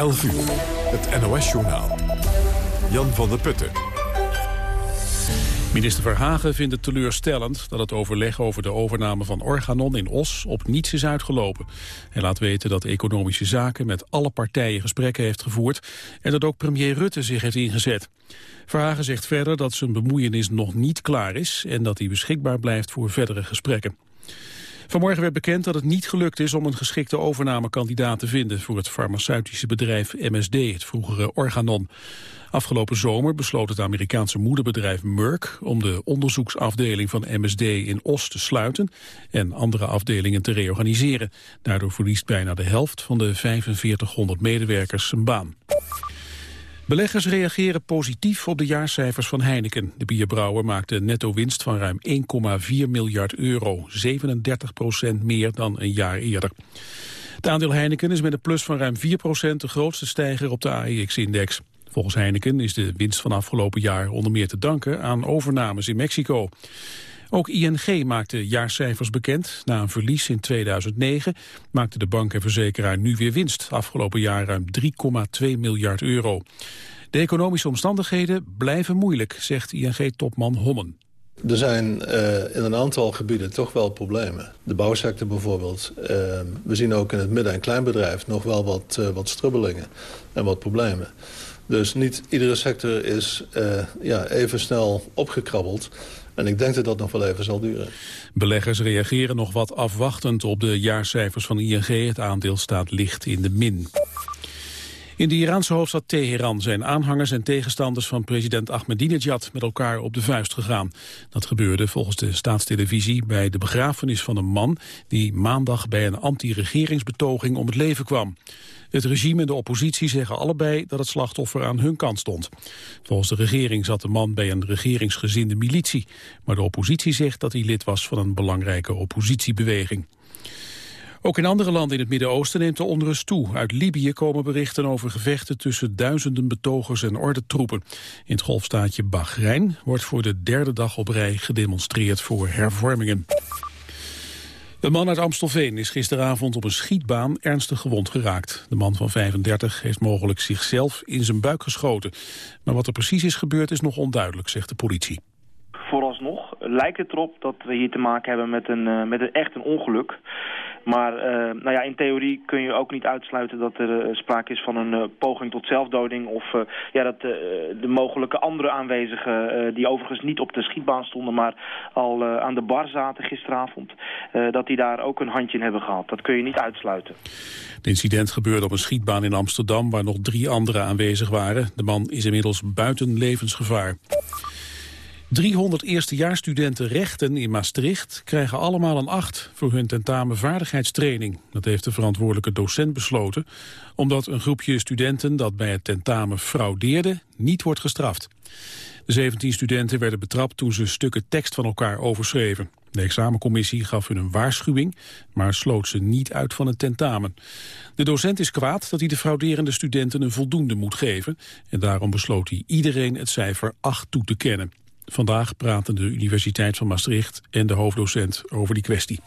11 uur, het NOS-journaal. Jan van der Putten. Minister Verhagen vindt het teleurstellend dat het overleg over de overname van Organon in Os op niets is uitgelopen. Hij laat weten dat Economische Zaken met alle partijen gesprekken heeft gevoerd en dat ook premier Rutte zich heeft ingezet. Verhagen zegt verder dat zijn bemoeienis nog niet klaar is en dat hij beschikbaar blijft voor verdere gesprekken. Vanmorgen werd bekend dat het niet gelukt is om een geschikte overnamekandidaat te vinden voor het farmaceutische bedrijf MSD, het vroegere Organon. Afgelopen zomer besloot het Amerikaanse moederbedrijf Merck om de onderzoeksafdeling van MSD in Os te sluiten en andere afdelingen te reorganiseren. Daardoor verliest bijna de helft van de 4500 medewerkers zijn baan. Beleggers reageren positief op de jaarcijfers van Heineken. De bierbrouwer maakte een netto winst van ruim 1,4 miljard euro, 37 procent meer dan een jaar eerder. Het aandeel Heineken is met een plus van ruim 4 procent de grootste stijger op de AEX-index. Volgens Heineken is de winst van afgelopen jaar onder meer te danken aan overnames in Mexico. Ook ING maakte jaarcijfers bekend. Na een verlies in 2009 maakte de bank en verzekeraar nu weer winst. Afgelopen jaar ruim 3,2 miljard euro. De economische omstandigheden blijven moeilijk, zegt ING-topman Hommen. Er zijn uh, in een aantal gebieden toch wel problemen. De bouwsector bijvoorbeeld. Uh, we zien ook in het midden- en kleinbedrijf nog wel wat, uh, wat strubbelingen en wat problemen. Dus niet iedere sector is ja, even snel opgekrabbeld. En ik denk dat dat nog wel even zal duren. Beleggers reageren nog wat afwachtend op de jaarcijfers van ING. Het aandeel staat licht in de min. In de Iraanse hoofdstad Teheran zijn aanhangers en tegenstanders van president Ahmadinejad met elkaar op de vuist gegaan. Dat gebeurde volgens de staatstelevisie bij de begrafenis van een man die maandag bij een anti-regeringsbetoging om het leven kwam. Het regime en de oppositie zeggen allebei dat het slachtoffer aan hun kant stond. Volgens de regering zat de man bij een regeringsgezinde militie. Maar de oppositie zegt dat hij lid was van een belangrijke oppositiebeweging. Ook in andere landen in het Midden-Oosten neemt de onrust toe. Uit Libië komen berichten over gevechten tussen duizenden betogers en ordentroepen. In het golfstaatje Bahrein wordt voor de derde dag op rij gedemonstreerd voor hervormingen. Een man uit Amstelveen is gisteravond op een schietbaan ernstig gewond geraakt. De man van 35 heeft mogelijk zichzelf in zijn buik geschoten. Maar wat er precies is gebeurd is nog onduidelijk, zegt de politie. Vooralsnog lijkt het erop dat we hier te maken hebben met een, uh, met een echt een ongeluk. Maar uh, nou ja, in theorie kun je ook niet uitsluiten dat er uh, sprake is van een uh, poging tot zelfdoding. Of ja, dat de mogelijke andere aanwezigen, die overigens niet op de schietbaan stonden, maar al aan de bar zaten gisteravond, dat die daar ook een handje in hebben gehad. Dat kun je niet uitsluiten. Het incident gebeurde op een schietbaan in Amsterdam waar nog drie anderen aanwezig waren. De man is inmiddels buiten levensgevaar. 300 eerstejaarsstudenten rechten in Maastricht krijgen allemaal een 8 voor hun tentamen vaardigheidstraining. Dat heeft de verantwoordelijke docent besloten, omdat een groepje studenten dat bij het tentamen fraudeerde niet wordt gestraft. De 17 studenten werden betrapt toen ze stukken tekst van elkaar overschreven. De examencommissie gaf hun een waarschuwing, maar sloot ze niet uit van het tentamen. De docent is kwaad dat hij de frauderende studenten een voldoende moet geven. En daarom besloot hij iedereen het cijfer 8 toe te kennen. Vandaag praten de Universiteit van Maastricht en de hoofddocent over die kwestie.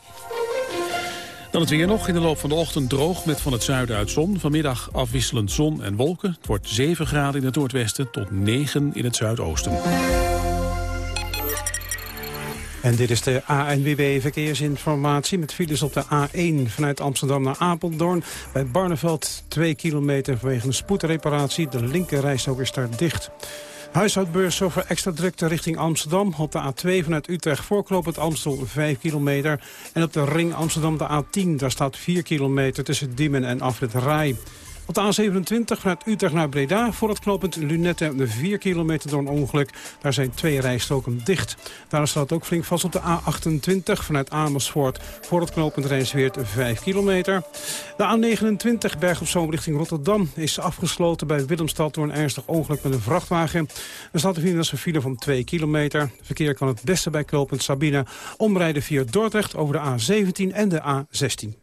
Dan het weer nog. In de loop van de ochtend droog met van het zuiden uit zon. Vanmiddag afwisselend zon en wolken. Het wordt 7 graden in het noordwesten tot 9 in het zuidoosten. En dit is de ANWB Verkeersinformatie met files op de A1 vanuit Amsterdam naar Apeldoorn. Bij Barneveld 2 kilometer vanwege een spoedreparatie. De linkerrijstrook is daar dicht. Huishoudbeurs over extra drukte richting Amsterdam. Op de A2 vanuit Utrecht voorklopend Amstel 5 kilometer. En op de ring Amsterdam de A10. Daar staat 4 kilometer tussen Diemen en Afrit Rai. Op de A27 vanuit Utrecht naar Breda voor het knooppunt Lunette 4 kilometer door een ongeluk. Daar zijn twee rijstroken dicht. Daar staat ook flink vast op de A28 vanuit Amersfoort voor het knooppunt Rijnsweert 5 kilometer. De A29 Berg op Zoom richting Rotterdam is afgesloten bij Willemstad door een ernstig ongeluk met een vrachtwagen. Er staat een file van 2 kilometer. Verkeer kan het beste bij knooppunt Sabine omrijden via Dordrecht over de A17 en de A16.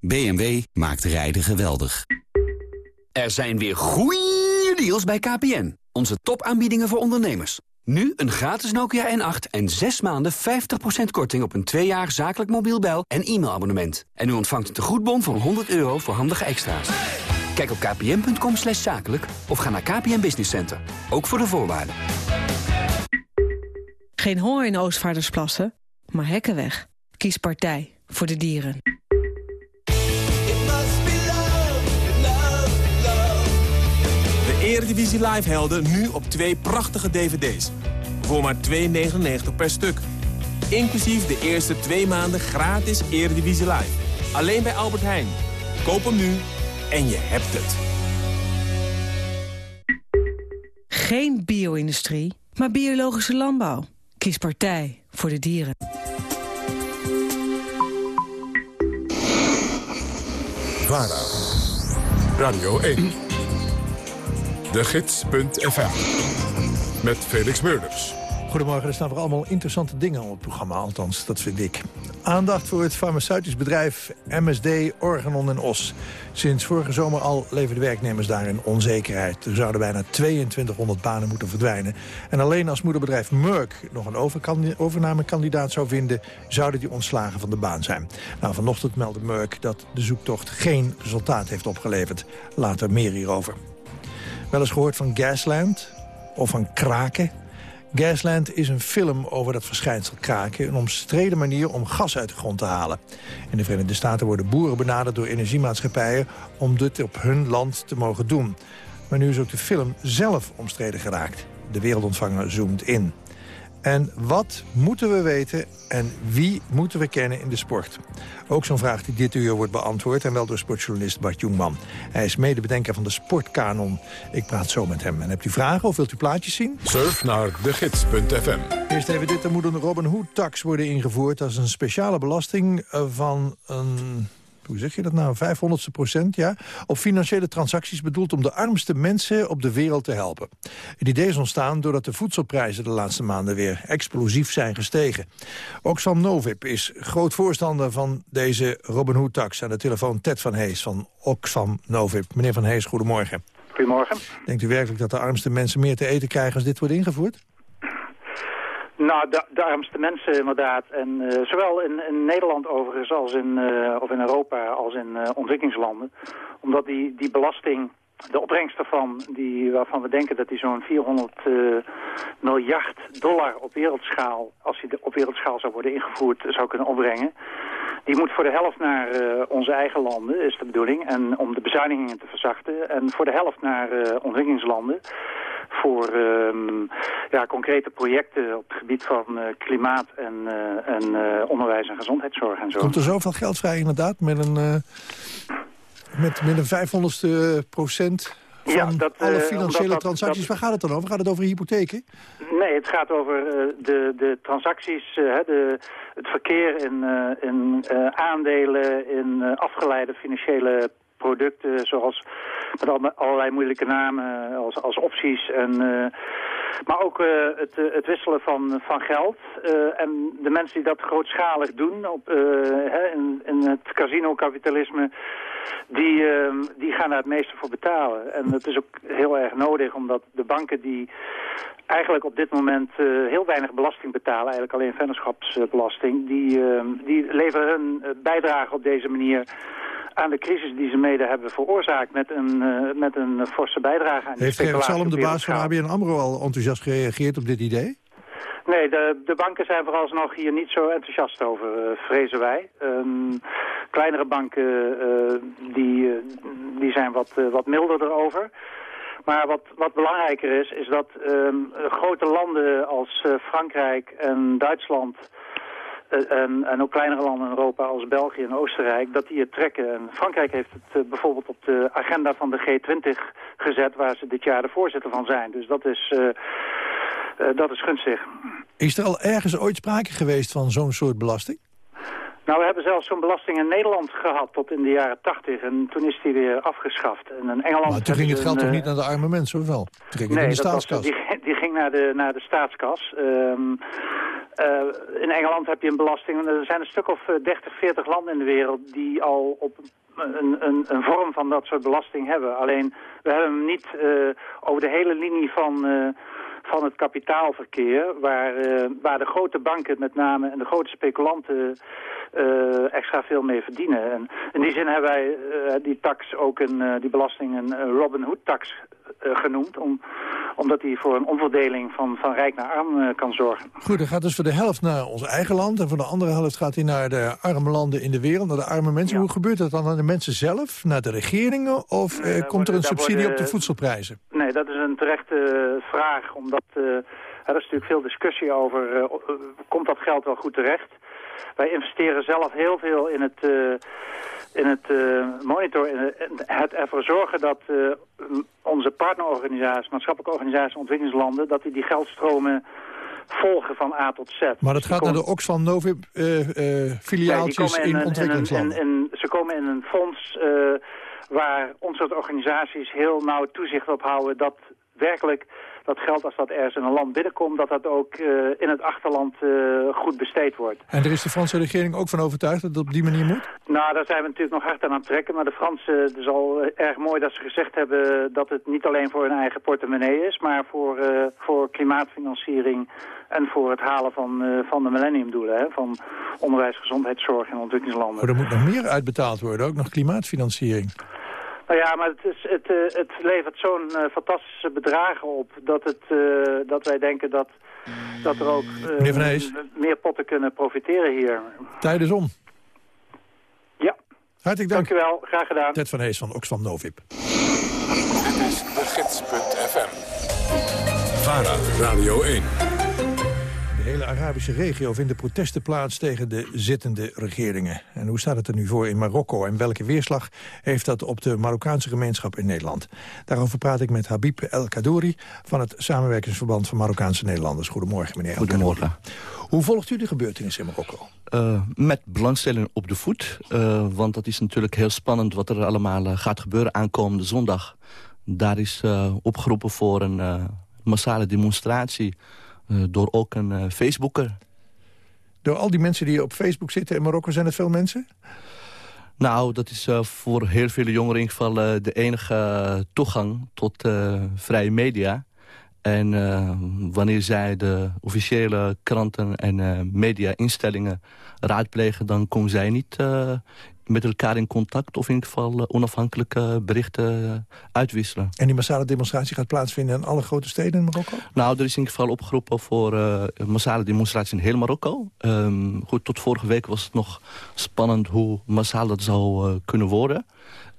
BMW maakt rijden geweldig. Er zijn weer goeie deals bij KPN. Onze topaanbiedingen voor ondernemers. Nu een gratis Nokia N8 en 6 maanden 50% korting op een 2 jaar zakelijk mobiel bel- en e-mailabonnement. En u ontvangt een tegoedbon van 100 euro voor handige extra's. Kijk op kpn.com slash zakelijk of ga naar KPN Business Center. Ook voor de voorwaarden. Geen honger in Oostvaardersplassen, maar hekkenweg. Kies partij voor de dieren. Eredivisie Live helden nu op twee prachtige dvd's. Voor maar 2,99 per stuk. Inclusief de eerste twee maanden gratis Eredivisie Live. Alleen bij Albert Heijn. Koop hem nu en je hebt het. Geen bio-industrie, maar biologische landbouw. Kies partij voor de dieren. VARA. Radio 1. De Gids.fm. Met Felix Meurders. Goedemorgen, er staan voor allemaal interessante dingen op het programma. Althans, dat vind ik. Aandacht voor het farmaceutisch bedrijf MSD Organon en Os. Sinds vorige zomer al leven de werknemers daar in onzekerheid. Er zouden bijna 2200 banen moeten verdwijnen. En alleen als moederbedrijf Merck nog een overnamekandidaat zou vinden... zouden die ontslagen van de baan zijn. Nou, vanochtend meldde Merck dat de zoektocht geen resultaat heeft opgeleverd. Later meer hierover. Wel eens gehoord van Gasland of van kraken... Gasland is een film over dat verschijnsel kraken... een omstreden manier om gas uit de grond te halen. In de Verenigde Staten worden boeren benaderd door energiemaatschappijen... om dit op hun land te mogen doen. Maar nu is ook de film zelf omstreden geraakt. De wereldontvanger zoomt in. En wat moeten we weten en wie moeten we kennen in de sport? Ook zo'n vraag die dit uur wordt beantwoord... en wel door sportjournalist Bart Jongman. Hij is medebedenker van de Sportkanon. Ik praat zo met hem. En hebt u vragen of wilt u plaatjes zien? Surf naar degids.fm. Eerst even dit. Er moet een Robin Hood-tax worden ingevoerd. Dat is een speciale belasting eh, van een hoe zeg je dat nou, 500ste procent, ja, op financiële transacties bedoeld om de armste mensen op de wereld te helpen. Het idee is ontstaan doordat de voedselprijzen de laatste maanden weer explosief zijn gestegen. Oxfam Novib is groot voorstander van deze Robin Hood-tax. Aan de telefoon Ted van Hees van Oxfam Novib. Meneer van Hees, goedemorgen. Goedemorgen. Denkt u werkelijk dat de armste mensen meer te eten krijgen als dit wordt ingevoerd? Nou, de, de, armste mensen inderdaad. En uh, zowel in, in, Nederland overigens als in, uh, of in Europa als in uh, ontwikkelingslanden. Omdat die, die belasting, de opbrengst daarvan, die, waarvan we denken dat die zo'n 400 miljard dollar op wereldschaal, als die op wereldschaal zou worden ingevoerd, zou kunnen opbrengen. Die moet voor de helft naar onze eigen landen, is de bedoeling. En om de bezuinigingen te verzachten. En voor de helft naar ontwikkelingslanden voor um, ja, concrete projecten op het gebied van klimaat en, en onderwijs en gezondheidszorg en zo. Komt er zoveel geld vrij inderdaad met een, met, met een vijfhonderdste procent van ja, dat, alle financiële dat, transacties? Dat, Waar gaat het dan over? Gaat het over hypotheken? Nee, het gaat over de, de transacties, de, het verkeer in, in aandelen, in afgeleide financiële producten zoals met allerlei moeilijke namen als, als opties. En, uh, maar ook uh, het, het, wisselen van, van geld. En de mensen die dat grootschalig doen op, hè, in, in, het casino-kapitalisme... Die, die gaan daar het meeste voor betalen. En dat is ook heel erg nodig, omdat de banken die eigenlijk op dit moment heel weinig belasting betalen... eigenlijk alleen vennootschapsbelasting... die, die leveren hun bijdrage op deze manier aan de crisis die ze mede hebben veroorzaakt met een, uh, met een forse bijdrage aan Heeft Gerrit Salm, de baas van ABN AMRO, al enthousiast gereageerd op dit idee? Nee, de, de banken zijn vooralsnog hier niet zo enthousiast over, uh, vrezen wij. Um, kleinere banken uh, die, die zijn wat, wat milder erover. Maar wat, wat belangrijker is, is dat um, grote landen als Frankrijk en Duitsland eh, en, en, ook kleinere landen in Europa als België en Oostenrijk, dat die het trekken. En Frankrijk heeft het uh, bijvoorbeeld op de agenda van de G20 gezet, waar ze dit jaar de voorzitter van zijn. Dus dat is, uh, dat is gunstig. Is er al ergens ooit sprake geweest van zo'n soort belasting? Nou, we hebben zelfs zo'n belasting in Nederland gehad tot in de jaren tachtig. En toen is die weer afgeschaft. En in Engeland Maar toen ging het geld toch niet naar de arme mensen, of wel? Toen ging het Nee, in de was, staatskas. die, die ging naar de, naar de staatskas. Ehm, eh, in Engeland heb je een belasting. Er zijn een stuk of eh, 30, 40 landen in de wereld die al op een, een, een vorm van dat soort belasting hebben. Alleen, we hebben hem niet eh, over de hele linie van, eh, van het kapitaalverkeer... Waar, eh, waar de grote banken met name en de grote speculanten eh, extra veel mee verdienen. En in die zin hebben wij eh, die tax ook een, die belasting een Robin Hood tax genoemd. Om, omdat die voor een omverdeling van, van rijk naar arm kan zorgen. Goed, dan gaat dus voor de helft naar ons eigen land... en voor de andere helft gaat hij naar de arme landen in de wereld, naar de arme mensen. Hoe gebeurt dat dan aan de mensen zelf, naar de regeringen... of komt er een worden- subsidie op de voedselprijzen? Nee, dat is een terechte vraag, omdat eh, er is natuurlijk veel discussie over, eh, eh, komt dat geld wel goed terecht? Wij investeren zelf heel veel in het, eh, in het eh, monitor, in het, ervoor zorgen dat onze partnerorganisaties, maatschappelijke organisaties in ontwikkelingslanden, dat die die geldstromen volgen van A tot Z. Maar dat gaat naar de Oxfam Novib Nee, filiaaltjes komen in, een- ontwikkelingslanden. ze komen in een fonds waar onze soort organisaties heel nauw toezicht op houden... dat werkelijk dat geld, als dat ergens in een land binnenkomt... dat dat ook eh, in het achterland eh, goed besteed wordt. En er is de Franse regering ook van overtuigd dat het op die manier moet? Nou, daar zijn we natuurlijk nog hard aan aan het trekken. Maar de Fransen, het is al eh, erg mooi dat ze gezegd hebben... dat het niet alleen voor hun eigen portemonnee is... maar voor, voor klimaatfinanciering en voor het halen van, van de millenniumdoelen. Hè, van onderwijs, gezondheidszorg in ontwikkelingslanden. Maar er moet nog meer uitbetaald worden, ook nog klimaatfinanciering. Nou ja, maar het, is, het, eh, het levert zo'n eh, fantastische bedragen op dat, het, eh, dat wij denken dat, dat er ook eh, meer potten kunnen profiteren hier. Tijd is om. Ja. Hartelijk dank. Dank u wel, graag gedaan. Ted van Hees van Oxfam Novib. Dit is de gids.fm. VARA, Radio 1. De hele Arabische regio vindt protesten plaats tegen de zittende regeringen. En hoe staat het er nu voor in Marokko en welke weerslag heeft dat op de Marokkaanse gemeenschap in Nederland? Daarover praat ik met Habib El Kadouri van het Samenwerkingsverband van Marokkaanse Nederlanders. Goedemorgen meneer El Goedemorgen. Hoe volgt u de gebeurtenissen in Marokko? Uh, met belangstelling op de voet. Uh, want dat is natuurlijk heel spannend wat er allemaal uh, gaat gebeuren aankomende zondag. Daar is uh, opgeroepen voor een massale demonstratie door ook een Facebooker. Door al die mensen die op Facebook zitten in Marokko, zijn het veel mensen? Nou, dat is uh, voor heel veel jongeren in ieder geval uh, de enige toegang tot vrije media. En wanneer zij de officiële kranten en media-instellingen raadplegen... dan komen zij niet met elkaar in contact... of in ieder geval onafhankelijke berichten uitwisselen. En die massale demonstratie gaat plaatsvinden in alle grote steden in Marokko? Nou, er is in ieder geval opgeroepen voor uh, massale demonstratie in heel Marokko. Um, goed, tot vorige week was het nog spannend hoe massaal dat zou uh, kunnen worden.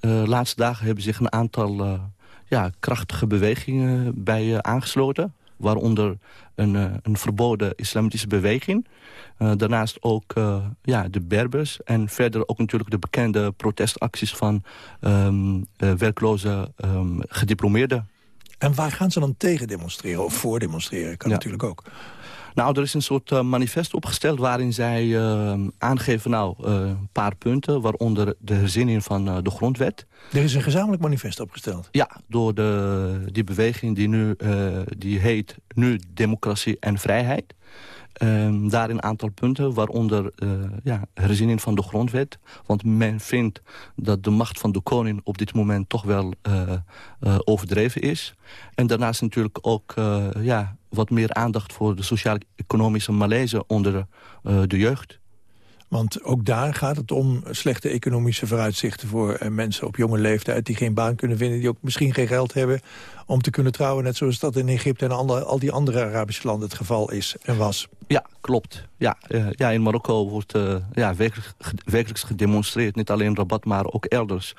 Uh, laatste dagen hebben zich een aantal ja, krachtige bewegingen bij aangesloten. Waaronder een, een verboden islamitische beweging. Uh, daarnaast ook uh, ja, de Berbers en verder ook natuurlijk de bekende protestacties van um, uh, werkloze um, gediplomeerden. En waar gaan ze dan tegen demonstreren of voor demonstreren? Kan ja. natuurlijk ook. Nou, er is een soort uh, manifest opgesteld waarin zij uh, aangeven nou, uh, een paar punten... waaronder de herziening van de grondwet. Er is een gezamenlijk manifest opgesteld? Ja, door de, die beweging die nu die heet Nu Democratie en Vrijheid. Um, daar een aantal punten, waaronder uh, ja, herziening van de grondwet. Want men vindt dat de macht van de koning op dit moment toch wel uh, uh, overdreven is. En daarnaast natuurlijk ook ja, wat meer aandacht voor de sociaal-economische malaise onder de jeugd. Want ook daar gaat het om slechte economische vooruitzichten voor uh, mensen op jonge leeftijd... die geen baan kunnen vinden, die ook misschien geen geld hebben om te kunnen trouwen. Net zoals dat in Egypte en andere, al die andere Arabische landen het geval is en was. Ja, klopt. Ja, uh, ja in Marokko wordt uh, ja, werkelijk, werkelijk gedemonstreerd, niet alleen Rabat, maar ook elders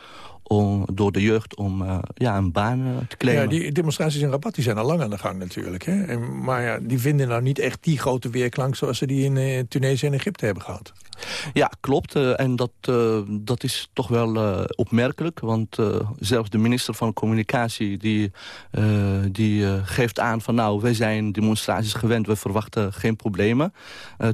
om, door de jeugd om ja, een baan te claimen. Ja, die demonstraties in Rabat die zijn al lang aan de gang natuurlijk. Hè? En, maar ja, die vinden nou niet echt die grote weerklank... zoals ze die in Tunesië en Egypte hebben gehad. Ja, klopt. en dat, dat is toch wel opmerkelijk. Want zelfs de minister van Communicatie... die, die geeft aan van nou, wij zijn demonstraties gewend... we verwachten geen problemen.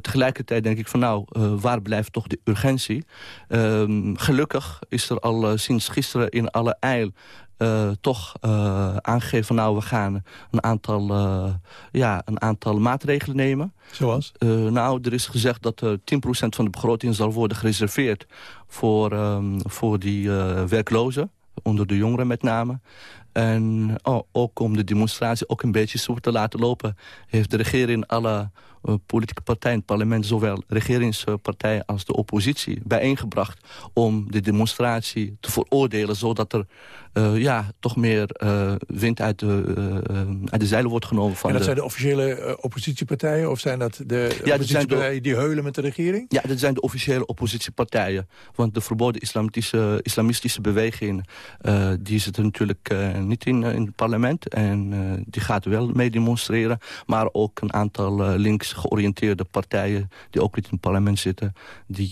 tegelijkertijd denk ik van nou, waar blijft toch de urgentie? Ehm, gelukkig is er al eh, sinds gisteren in alle eil uh, toch uh, aangegeven... nou, we gaan een aantal, uh, ja, een aantal maatregelen nemen. Zoals? nou, er is gezegd dat 10% van de begroting zal worden gereserveerd... voor, um, voor die werklozen, onder de jongeren met name. En oh, ook om de demonstratie ook een beetje soepel te laten lopen... heeft de regering alle uh, politieke partijen in het parlement... zowel regeringspartijen als de oppositie bijeengebracht... om de demonstratie te veroordelen... zodat er uh, ja, toch meer uh, wind uit de, uit de zeilen wordt genomen. Van en dat zijn de officiële oppositiepartijen? Of zijn dat de ja, oppositiepartijen die heulen met de regering? Ja, dat zijn de officiële oppositiepartijen. Want de verboden islamitische, islamistische beweging... die zit natuurlijk niet in, in het parlement. En die gaat wel mee demonstreren. Maar ook een aantal links georiënteerde partijen... die ook niet in het parlement zitten... die,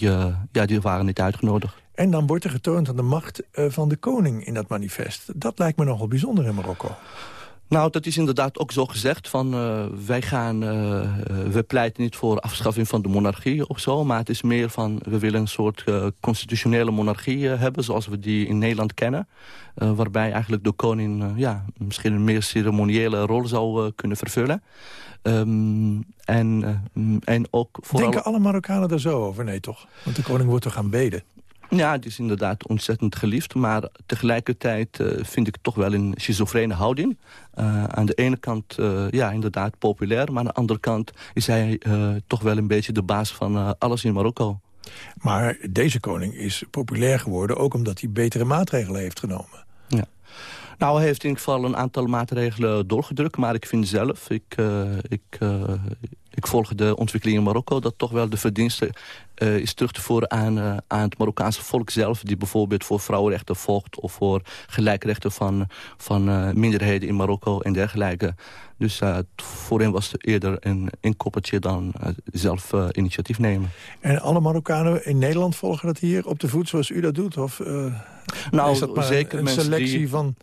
ja, die waren niet uitgenodigd. En dan wordt er getoond aan de macht eh, van de koning in dat manifest. Dat lijkt me nogal bijzonder in Marokko. Nou, dat is inderdaad ook zo gezegd. Van, uh, wij gaan, uh, we pleiten niet voor afschaffing van de monarchie of zo. Maar het is meer van, we willen een soort constitutionele monarchie hebben... zoals we die in Nederland kennen. waarbij eigenlijk de koning ja, misschien een meer ceremoniële rol zou kunnen vervullen. Um, en, en ook vooral... Denken alle Marokkanen daar zo over? Nee, toch? Want de koning wordt toch aanbeden? Ja, het is inderdaad ontzettend geliefd. Maar tegelijkertijd uh, vind ik toch wel een schizofrene houding. Uh, aan de ene kant, uh, ja, inderdaad populair. Maar aan de andere kant is hij toch wel een beetje de baas van alles in Marokko. Maar deze koning is populair geworden... ook omdat hij betere maatregelen heeft genomen. Ja. Nou, hij heeft in ieder geval een aantal maatregelen doorgedrukt. Maar ik vind zelf, ik, ik, ik volg de ontwikkeling in Marokko... dat toch wel de verdiensten uh, is terug te voeren aan, uh, aan het Marokkaanse volk zelf... die bijvoorbeeld voor vrouwenrechten vocht... of voor gelijkrechten van, van uh, minderheden in Marokko en dergelijke. Dus voor hen was het eerder een inkoppertje dan zelf initiatief nemen. En alle Marokkanen in Nederland volgen dat hier op de voet zoals u dat doet? Of nou, is dat maar zeker een selectie die... van...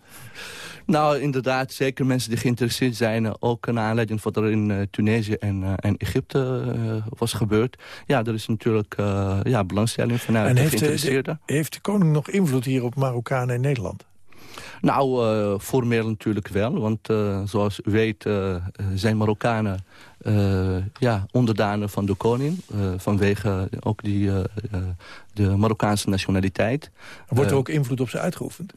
Nou, inderdaad, zeker mensen die geïnteresseerd zijn. Eh, ook naar aanleiding van wat er in uh, Tunesië en, uh, en Egypte was gebeurd. Ja, er is natuurlijk ja, belangstelling vanuit en de heeft geïnteresseerden. De, heeft de koning nog invloed hier op Marokkanen in Nederland? Nou, uh, formeel natuurlijk wel. Want uh, zoals u weet uh, zijn Marokkanen ja, onderdanen van de koning. vanwege ook die, de Marokkaanse nationaliteit. Wordt er ook invloed op ze uitgeoefend?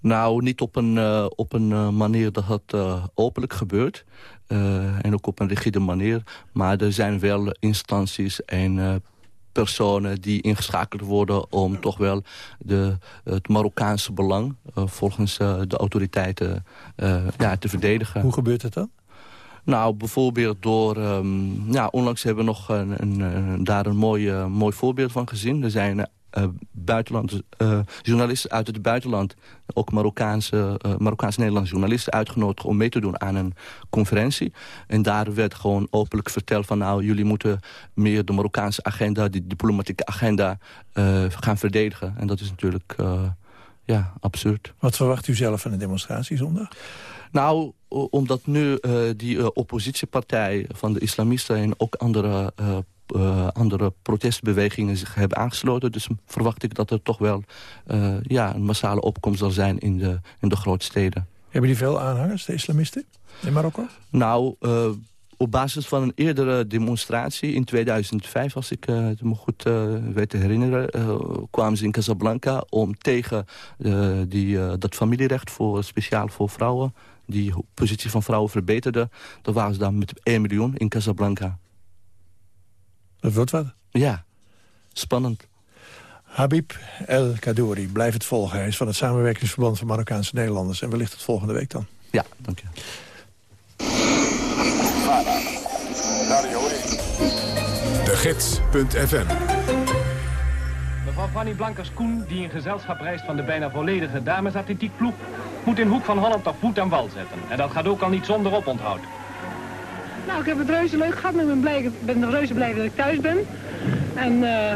Nou, niet op een, uh, op een uh, manier dat het uh, openlijk gebeurt. en ook op een rigide manier. Maar er zijn wel instanties en personen die ingeschakeld worden... om toch wel de, het Marokkaanse belang volgens de autoriteiten ja, te verdedigen. Hoe gebeurt het dan? Nou, bijvoorbeeld door... Um, ja, onlangs hebben we nog een, een, daar een mooi, mooi voorbeeld van gezien. Er zijn uh, buitenlandse uh, journalisten uit het buitenland... ook Marokkaanse, uh, Marokkaans-Nederlandse journalisten uitgenodigd... om mee te doen aan een conferentie. En daar werd gewoon openlijk verteld van... nou, jullie moeten meer de Marokkaanse agenda... die diplomatieke agenda gaan verdedigen. En dat is natuurlijk ja, absurd. Wat verwacht u zelf van de demonstratie zondag? Nou, omdat nu die oppositiepartij van de islamisten... en ook andere uh, andere protestbewegingen zich hebben aangesloten. Dus verwacht ik dat er toch wel uh, ja, een massale opkomst zal zijn in de, in de grote steden. Hebben die veel aanhangers, de islamisten, in Marokko? Nou, uh, op basis van een eerdere demonstratie in 2005, als ik het me goed weet te herinneren... kwamen ze in Casablanca om tegen die, dat familierecht voor, speciaal voor vrouwen... die positie van vrouwen verbeterde. Dan waren ze dan met 1 miljoen in Casablanca. Dat wordt wat. Ja, spannend. Habib El Kadouri, blijf het volgen. Hij is van het samenwerkingsverband van Marokkaanse Nederlanders. En wellicht het volgende week dan. Ja, dank je. De Gids.fm Fanny Blankers-Koen, die in gezelschap reist van de bijna volledige damesatletiekploeg, moet in Hoek van Holland op voet en wal zetten. En dat gaat ook al niet zonder oponthoud. Nou, ik heb het reuze leuk gehad, maar ik ben, blij, ik ben reuze blij dat ik thuis ben. En uh,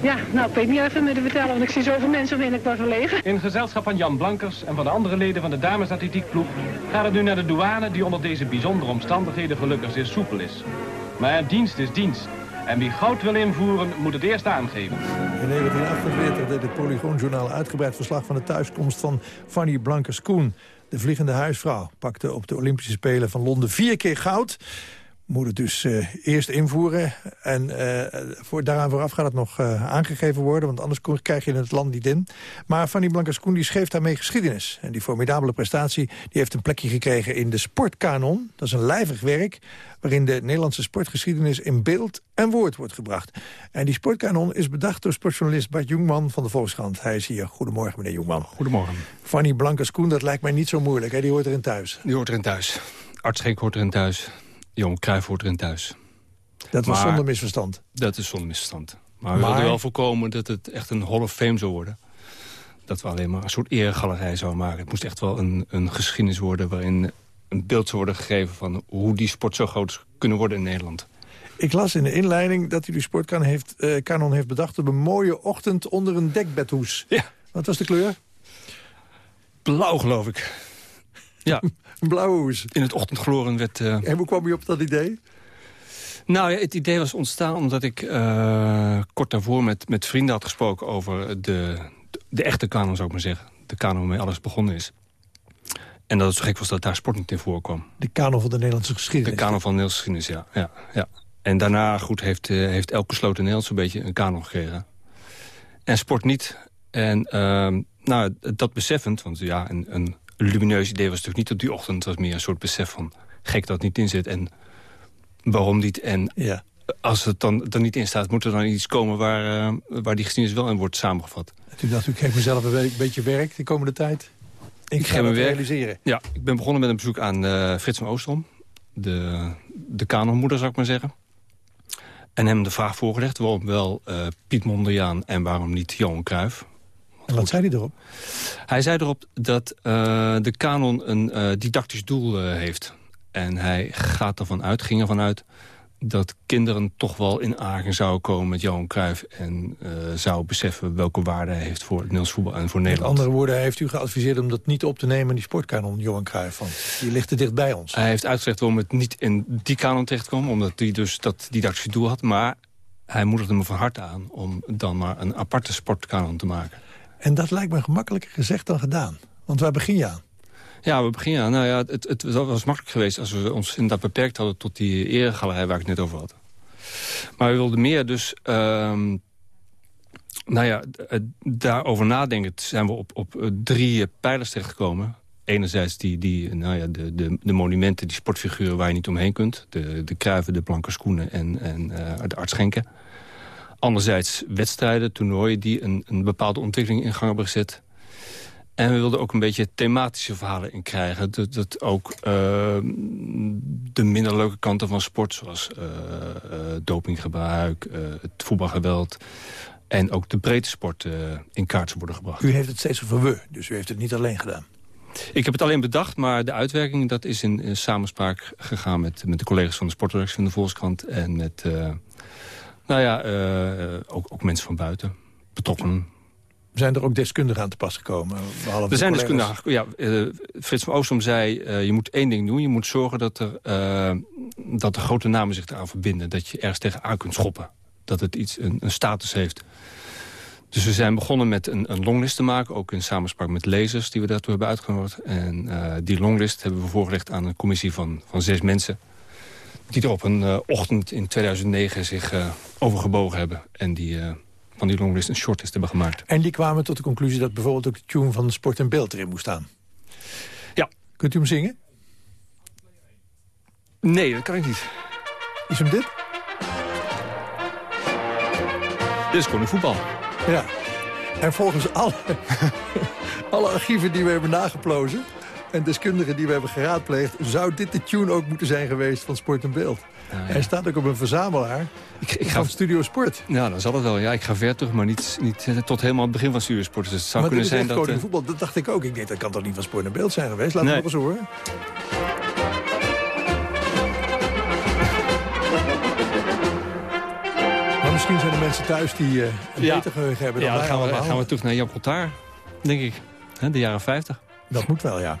ja, nou, ik weet niet even meer te vertellen, want ik zie zoveel mensen omheen ik word verlegen. In gezelschap van Jan Blankers en van de andere leden van de damesatletiekploeg gaat het nu naar de douane die onder deze bijzondere omstandigheden gelukkig zeer soepel is. Maar dienst is dienst. En wie goud wil invoeren, moet het eerst aangeven. In 1948 deed het Polygoonjournaal uitgebreid verslag van de thuiskomst van Fanny Blankers-Koen. De vliegende huisvrouw pakte op de Olympische Spelen van Londen vier keer goud moet het dus uh, eerst invoeren. En uh, voor, daaraan vooraf gaat het nog uh, aangegeven worden... want anders krijg je het land niet in. Maar Fanny Blankers-Koen die schreef daarmee geschiedenis. En die formidabele prestatie die heeft een plekje gekregen in de sportkanon. Dat is een lijvig werk waarin de Nederlandse sportgeschiedenis... in beeld en woord wordt gebracht. En die sportkanon is bedacht door sportjournalist Bart Jongman van de Volkskrant. Hij is hier. Goedemorgen, meneer Jongman. Goedemorgen. Fanny Blankers-Koen, dat lijkt mij niet zo moeilijk. Hè? Die hoort erin thuis. Die hoort erin thuis. Arts Genk hoort erin thuis. Jong Cruijff hoort erin thuis. Dat was zonder misverstand? Dat is zonder misverstand. Maar we wilden wel voorkomen dat het echt een Hall of Fame zou worden. Dat we alleen maar een soort eregalerij zouden maken. Het moest echt wel een, een geschiedenis worden... waarin een beeld zou worden gegeven van hoe die sport zo groot kunnen worden in Nederland. Ik las in de inleiding dat u die sportkanon heeft, kanon heeft bedacht... op een mooie ochtend onder een dekbedhoes. Ja. Wat was de kleur? Blauw, geloof ik. Ja. Een blauwe hoes. In het ochtendgloren werd... Uh... En hoe kwam u op dat idee? Nou, ja, het idee was ontstaan omdat ik uh, kort daarvoor met, met vrienden had gesproken... over de, de echte kanon, zou ik maar zeggen. De kanon waarmee alles begonnen is. En dat het zo gek was dat daar sport niet in voorkwam. De kanon van de Nederlandse geschiedenis? De kanon van de Nederlandse geschiedenis, ja. ja, ja. En daarna goed, heeft, uh, heeft elke sloten Nederland zo'n beetje een kanon gekregen. En sport niet. En uh, nou, dat beseffend, want ja, een, een lumineus idee was natuurlijk niet op die ochtend. Het was meer een soort besef van gek dat het niet in zit. En waarom niet? En ja. als het dan er niet in staat, moet er dan iets komen waar, uh, waar die geschiedenis wel in wordt samengevat. Toen dacht ik, geef mezelf een beetje werk de komende tijd. Ik, ik ga het realiseren. Ja, ik ben begonnen met een bezoek aan uh, Frits van Oostrom. De, de kanonmoeder, zou ik maar zeggen. En hem de vraag voorgelegd waarom wel uh, Piet Mondriaan en waarom niet Johan Cruijff. En wat zei hij erop? Hij zei erop dat uh, de kanon een uh, didactisch doel uh, heeft. En hij gaat ervan uit, ging ervan uit... dat kinderen toch wel in aanraking zouden komen met Johan Cruijff... en zou beseffen welke waarde hij heeft voor het Nederlands voetbal en voor Nederland. Met andere woorden, heeft u geadviseerd om dat niet op te nemen... in die sportkanon, Johan Cruijff, want die ligt te dicht bij ons. Hij heeft uitgelegd waarom het niet in die kanon terecht kwam... omdat hij dus dat didactische doel had, maar... hij moedigde me van harte aan om dan maar een aparte sportkanon te maken. En dat lijkt me gemakkelijker gezegd dan gedaan. Want waar begin je aan? Ja, we beginnen aan. Nou ja, het, het was makkelijk geweest als we ons inderdaad beperkt hadden... tot die eregalerij waar ik het net over had. Maar we wilden meer dus... Uh, nou ja, daarover nadenken zijn we op, op drie pijlers terechtgekomen. Enerzijds die, die, nou ja, de, de, de monumenten, die sportfiguren waar je niet omheen kunt. De, de kruiven, de blanke schoenen en, en uh, de artschenken. Anderzijds wedstrijden, toernooien die een, een bepaalde ontwikkeling in gang hebben gezet. En we wilden ook een beetje thematische verhalen in krijgen. Dat, dat ook uh, de minder leuke kanten van sport, zoals uh, uh, dopinggebruik, het voetbalgeweld... en ook de breedte sport in kaart worden gebracht. U heeft het steeds over we, dus u heeft het niet alleen gedaan. Ik heb het alleen bedacht, maar de uitwerking dat is in, in samenspraak gegaan... Met, met de collega's van de sportredactie van de Volkskrant... en met nou ja, uh, ook, ook mensen van buiten, betrokken. Zijn er ook deskundigen aan te pas gekomen? Er zijn deskundigen. Ja, uh, Frits van Oostrom zei, uh, je moet één ding doen. Je moet zorgen dat er, dat de grote namen zich eraan verbinden. Dat je ergens tegenaan kunt schoppen. Dat het iets, een, een status heeft. Dus we zijn begonnen met een, een, longlist te maken. Ook in samenspraak met lezers die we daartoe hebben uitgenodigd. En die longlist hebben we voorgelegd aan een commissie van, van zes mensen die er op een uh, ochtend in 2009 zich uh, overgebogen hebben. En die uh, van die longlist een shortlist hebben gemaakt. En die kwamen tot de conclusie dat bijvoorbeeld ook de tune van Sport en Beeld erin moest staan. Ja. Kunt u hem zingen? Nee, dat kan ik niet. Is hem dit? Dit is een voetbal. Ja. En volgens alle, alle archieven die we hebben nageplozen... en deskundigen die we hebben geraadpleegd... zou dit de tune ook moeten zijn geweest van Sport en Beeld. Hij staat ook op een verzamelaar ik, ik ga, van Studio Sport. Ja, dan zal het wel. Ja, ik ga ver terug, maar niet, niet eh, tot helemaal het begin van Studio Sport. Dus het zou maar kunnen zijn dat... Uh... voetbal, dat dacht ik ook. Ik denk, dat kan toch niet van Sport en Beeld zijn geweest? Laten we nog eens horen. Maar misschien zijn er mensen thuis die uh, een ja. beter geheugen hebben dan ja, wij gaan allemaal. we, gaan we terug naar Jan Cottaar, denk ik. de jaren 50. Dat moet wel, ja.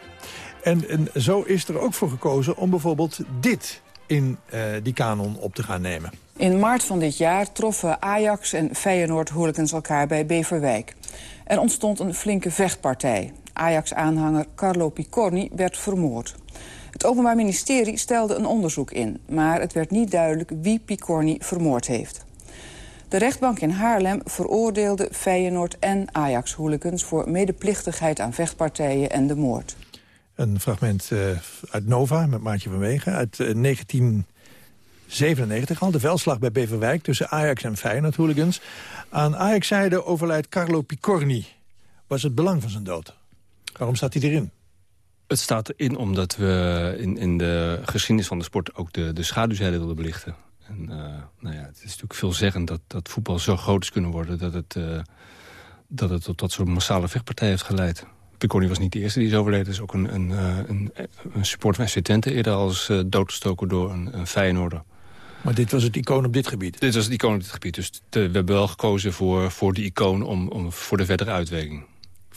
En, en zo is er ook voor gekozen om bijvoorbeeld dit in uh, die kanon op te gaan nemen. In maart van dit jaar troffen Ajax en Feyenoord hooligans elkaar bij Beverwijk. Er ontstond een flinke vechtpartij. Ajax-aanhanger Carlo Picorni werd vermoord. Het Openbaar Ministerie stelde een onderzoek in... maar het werd niet duidelijk wie Picorni vermoord heeft. De rechtbank in Haarlem veroordeelde Feyenoord en Ajax-hooligans... voor medeplichtigheid aan vechtpartijen en de moord. Een fragment uh, uit Nova met Maatje van Wegen uit uh, 1997 al. De veldslag bij Beverwijk tussen Ajax en Feyenoord hooligans. Aan Ajax-zijde overlijdt Carlo Picorni. Was het belang van zijn dood? Waarom staat hij erin? Het staat erin omdat we in, in de geschiedenis van de sport... ook de, de schaduwzijde wilden belichten. En, uh, nou ja, het is natuurlijk veelzeggend dat, dat voetbal zo groot is kunnen worden... dat het, dat het tot dat soort massale vechtpartij heeft geleid. Picconi was niet de eerste die is overleden. Het is ook een, een, een, een supporter van Twente eerder als uh, doodgestoken door een, een Feyenoorder. Maar dit was het icoon op dit gebied? Dit was het icoon op dit gebied. Dus we hebben wel gekozen voor, voor die icoon om, om, voor de verdere uitwerking.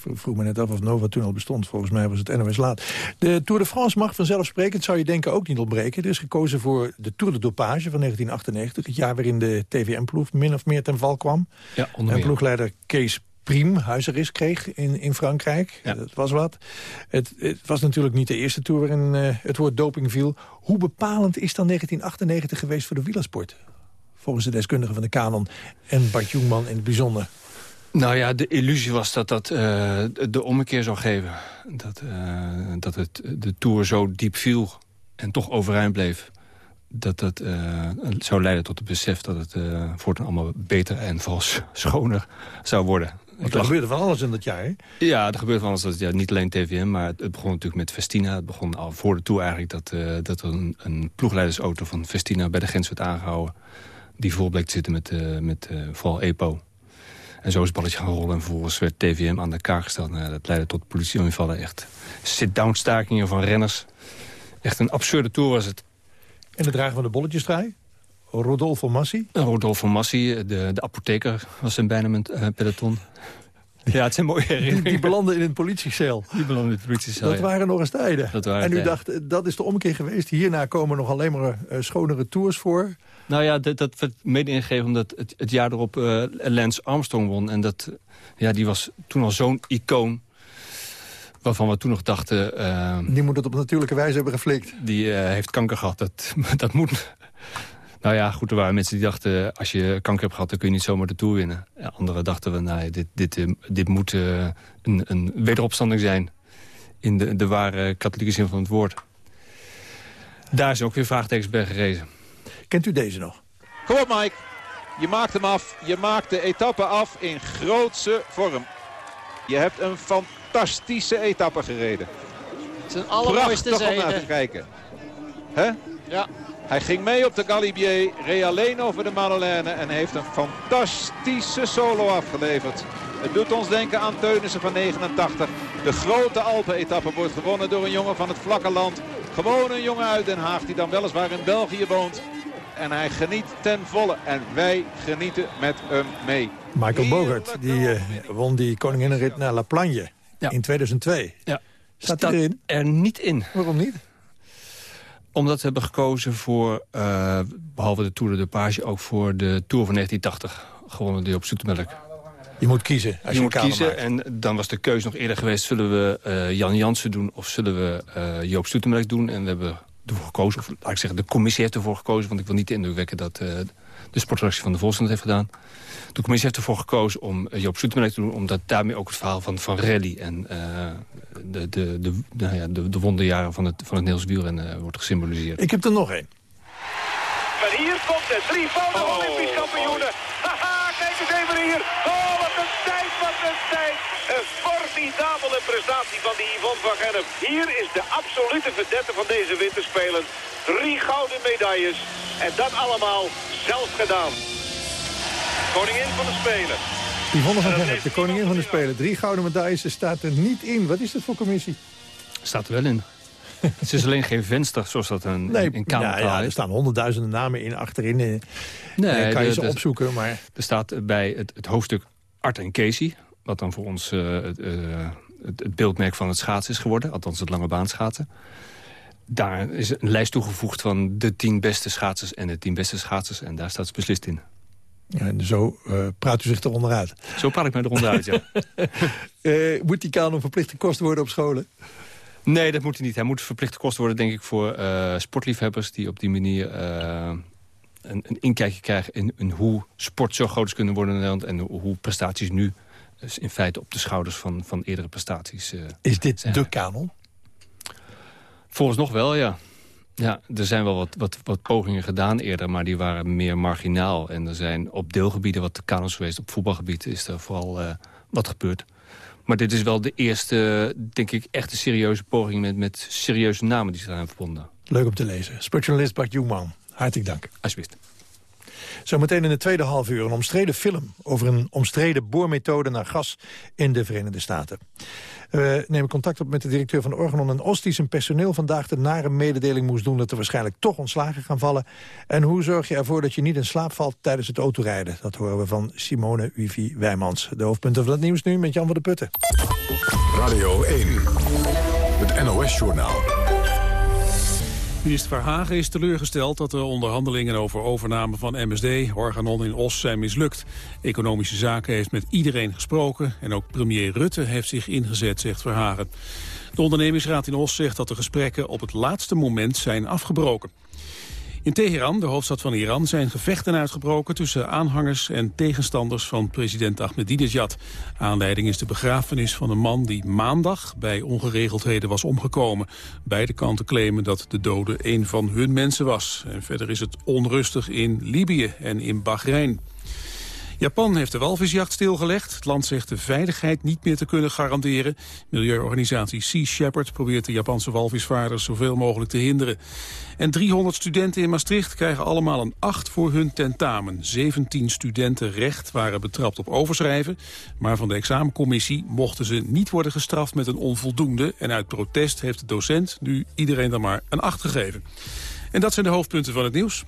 Ik vroeg me net af of Nova toen al bestond. Volgens mij was het NOS laat. De Tour de France mag vanzelfsprekend, zou je denken, ook niet ontbreken. Er is gekozen voor de Tour de Dopage van 1998. Het jaar waarin de TVM-ploeg min of meer ten val kwam. Ja, onder En ploegleider Kees Priem huisarrest kreeg in, in Frankrijk. Ja. Dat was wat. Het, het, was natuurlijk niet de eerste Tour waarin uh, het woord doping viel. Hoe bepalend is dan 1998 geweest voor de wielersport? Volgens de deskundigen van de Canon en Bart Jongman in het bijzonder. Nou ja, de illusie was dat dat uh, de ommekeer zou geven. Dat, uh, dat het, de Tour zo diep viel en toch overeind bleef. Dat dat uh, zou leiden tot het besef dat het voortaan allemaal beter en vooral schoner zou worden. Want er gebeurde van alles in dat jaar, hè? Ja, er gebeurde van alles. Dat, ja, niet alleen TVM, maar het, het, begon natuurlijk met Festina. Het begon al voor de Tour eigenlijk dat, uh, dat er een, een ploegleidersauto van Festina bij de grens werd aangehouden. Die vol bleek te zitten met, uh, met uh, vooral EPO. En zo is het balletje gaan rollen en vervolgens werd TVM aan de kaart gesteld. Nou, dat leidde tot politieinvallen. Echt sit-down stakingen van renners. Echt een absurde Tour was het. En de drager van de bolletjesdraai? Rodolfo Massi? Rodolfo Massi, de, de apotheker, was zijn bijna met uh, peloton. Ja, het zijn mooie herinneringen. Die, die belanden in een politiecel. Die belanden in een politiecel, Dat ja. waren nog eens tijden. Dat waren en u tijden. dacht, dat is de omkeer geweest. Hierna komen nog alleen maar uh, schonere tours voor. Nou ja, dat, dat werd mede ingegeven omdat het, het jaar erop uh, Lance Armstrong won. En dat, ja, die was toen al zo'n icoon waarvan we toen nog dachten... Uh, die moet het op natuurlijke wijze hebben geflikt. Die uh, heeft kanker gehad, dat, dat moet... Nou ja, goed, er waren mensen die dachten... als je kanker hebt gehad, dan kun je niet zomaar de Tour winnen. Ja, anderen dachten we, nou, dit, dit, uh, dit moet een, een wederopstanding zijn... in de, de ware katholieke zin van het woord. Daar zijn ook weer vraagtekens bij gerezen. Kent u deze nog? Kom op, Mike. Je maakt hem af. Je maakt de etappe af in grootse vorm. Je hebt een fantastische etappe gereden. Het is een allermooiste Prachtig om naar te kijken. Hè? Ja. Hij ging mee op de Galibier, reed alleen over de Madeleine en heeft een fantastische solo afgeleverd. Het doet ons denken aan Teunissen van 89. De grote Alpen-etappe wordt gewonnen door een jongen van het vlakke land. Gewoon een jongen uit Den Haag die dan weliswaar in België woont. En hij geniet ten volle. En wij genieten met hem mee. Michael Bogert die, uh, won die koninginnenrit naar La Plagne ja. in 2002. Ja. Staat, Staat erin? er niet in. Waarom niet? Omdat we hebben gekozen voor, uh, behalve de Tour de Page... ook voor de Tour van 1980, gewonnen door op Zoetemelk. Je moet kiezen. Als je, je moet kiezen maakt. en dan was de keuze nog eerder geweest... zullen we uh, Jan Jansen doen of zullen we uh, Joop Zoetemelk doen? En we hebben ervoor gekozen, of laat ik zeggen, de commissie heeft ervoor gekozen... want ik wil niet de indruk wekken dat de sportredactie van de Volkskrant heeft gedaan. De commissie heeft ervoor gekozen om Joop Zoetemelk te doen... omdat daarmee ook het verhaal van, van rally en de, de, de, nou ja, de, de wonderjaren van het, van het Nederlands wielrennen wordt gesymboliseerd. Ik heb er nog één. Maar hier komt de drievoudige oh. Olympisch kampioenen. Haha, kijk eens even hier. Oh, wat een tijd, wat een tijd. Een formidabele prestatie van die Yvonne van Gennep. Hier is de absolute verdette van deze winterspelen. Drie gouden medailles. En dat allemaal zelf gedaan. Koningin van de Spelen. Yvonne van Gennep, de koningin van de Spelen. Drie gouden medailles, ze staat er niet in. Wat is dat voor commissie? Staat er wel in. het is alleen geen venster, zoals dat een, Nee, in ja, ja, er staan honderdduizenden namen in achterin. eh, eh, kan je ze de- opzoeken, maar... Er staat bij het, het hoofdstuk Art en Casey... wat dan voor ons eh, eh, het, beeldmerk van het schaatsen is geworden. Althans het lange baan schaatsen. Daar is een lijst toegevoegd van de tien beste schaatsers... en de tien beste schaatsers. En daar staat het beslist in. Ja, en zo eh, praat u zich eronder uit. Zo praat ik mij eronder uit, ja. Eh, moet die kanon verplichte kosten worden op scholen? Nee, dat moet hij niet. Hij moet verplichte kosten worden, denk ik, voor eh, sportliefhebbers... die op die manier een, een inkijkje krijgen in, in hoe sport zo groot is kunnen worden in Nederland... en hoe prestaties nu dus in feite op de schouders van, van eerdere prestaties... eh, Is dit de kanon? Volgens nog wel, ja. Ja, er zijn wel wat, wat, wat pogingen gedaan eerder, maar die waren meer marginaal. En er zijn op deelgebieden wat kanons geweest. Op voetbalgebied is er vooral eh, wat gebeurd. Maar dit is wel de eerste, denk ik, echte serieuze poging... met, met serieuze namen die zijn verbonden. Leuk om te lezen. Sportjournalist Bart hartelijk dank. Alsjeblieft. Zometeen in het tweede half uur een omstreden film... over een omstreden boormethode naar gas in de Verenigde Staten. We nemen contact op met de directeur van Organon en Oost... die zijn personeel vandaag de nare mededeling moest doen... dat er waarschijnlijk toch ontslagen gaan vallen. En hoe zorg je ervoor dat je niet in slaap valt tijdens het autorijden? Dat horen we van Simone Wivi Wijmans. De hoofdpunten van het nieuws nu met Jan van der Putten. Radio 1, het NOS-journaal. Minister Verhagen is teleurgesteld dat de onderhandelingen over overname van MSD, Organon in Os, zijn mislukt. Economische Zaken heeft met iedereen gesproken en ook premier Rutte heeft zich ingezet, zegt Verhagen. De ondernemingsraad in Os zegt dat de gesprekken op het laatste moment zijn afgebroken. In Teheran, de hoofdstad van Iran, zijn gevechten uitgebroken tussen aanhangers en tegenstanders van president Ahmadinejad. Aanleiding is de begrafenis van een man die maandag bij ongeregeldheden was omgekomen. Beide kanten claimen dat de dode een van hun mensen was. En verder is het onrustig in Libië en in Bahrein. Japan heeft de walvisjacht stilgelegd. Het land zegt de veiligheid niet meer te kunnen garanderen. Milieuorganisatie Sea Shepherd probeert de Japanse walvisvaarders zoveel mogelijk te hinderen. En 300 studenten in Maastricht krijgen allemaal een 8 voor hun tentamen. 17 studenten recht waren betrapt op overschrijven. Maar van de examencommissie mochten ze niet worden gestraft met een onvoldoende. En uit protest heeft de docent nu iedereen dan maar een 8 gegeven. En dat zijn de hoofdpunten van het nieuws.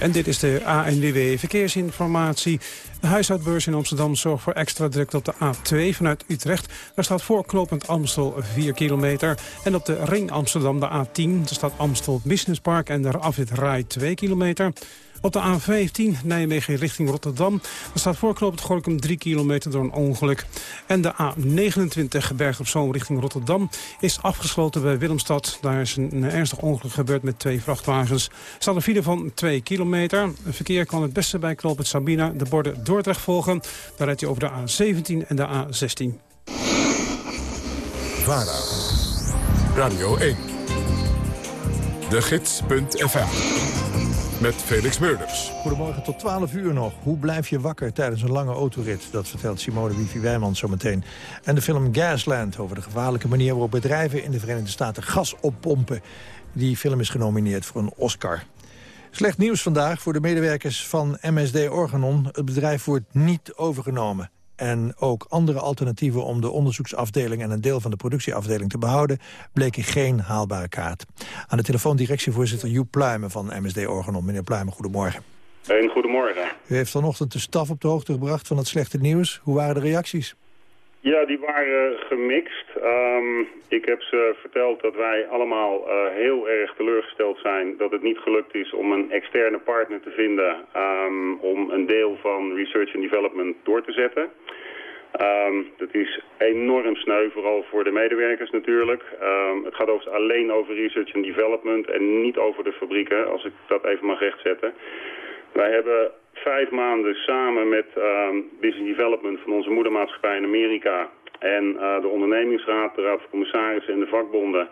En dit is de ANWB Verkeersinformatie. De huishoudbeurs in Amsterdam zorgt voor extra drukte op de A2 vanuit Utrecht. Daar staat voor Amstel 4 kilometer. En op de ring Amsterdam de A10. Daar staat Amstel Business Park en de afwit Rai 2 kilometer. Op de A15 Nijmegen richting Rotterdam. Daar staat voor knooppunt Gorkum 3 kilometer door een ongeluk. En de A29 Berg op Zoom richting Rotterdam is afgesloten bij Willemstad. Daar is een, ernstig ongeluk gebeurd met twee vrachtwagens. Er staat een file van 2 kilometer. Verkeer kan het beste bij knooppunt Sabina de borden Dordrecht volgen. Daar rijdt hij over de A17 en de A16. VARA, Radio 1, de gids.fm, met Felix Meurders. Goedemorgen, tot 12 uur nog. Hoe blijf je wakker tijdens een lange autorit? Dat vertelt Simone Wifi Wijman zometeen. En de film Gasland over de gevaarlijke manier waarop bedrijven in de Verenigde Staten gas oppompen. Die film is genomineerd voor een Oscar. Slecht nieuws vandaag voor de medewerkers van MSD Organon. Het bedrijf wordt niet overgenomen. En ook andere alternatieven om de onderzoeksafdeling... en een deel van de productieafdeling te behouden... bleken geen haalbare kaart. Aan de telefoon directievoorzitter Joep Pluimen van MSD Organon. Meneer Pluimen, goedemorgen. Een goedemorgen. U heeft vanochtend de staf op de hoogte gebracht van het slechte nieuws. Hoe waren de reacties? Ja, die waren gemixt. Ehm, ik heb ze verteld dat wij allemaal eh, heel erg teleurgesteld zijn dat het niet gelukt is om een externe partner te vinden ehm, om een deel van research and development door te zetten. Ehm, dat is enorm sneu, vooral voor de medewerkers natuurlijk. Het gaat overigens alleen over research and development en niet over de fabrieken, als ik dat even mag rechtzetten. Wij hebben vijf maanden samen met ehm, business development van onze moedermaatschappij in Amerika en eh, de ondernemingsraad, de raad van commissarissen en de vakbonden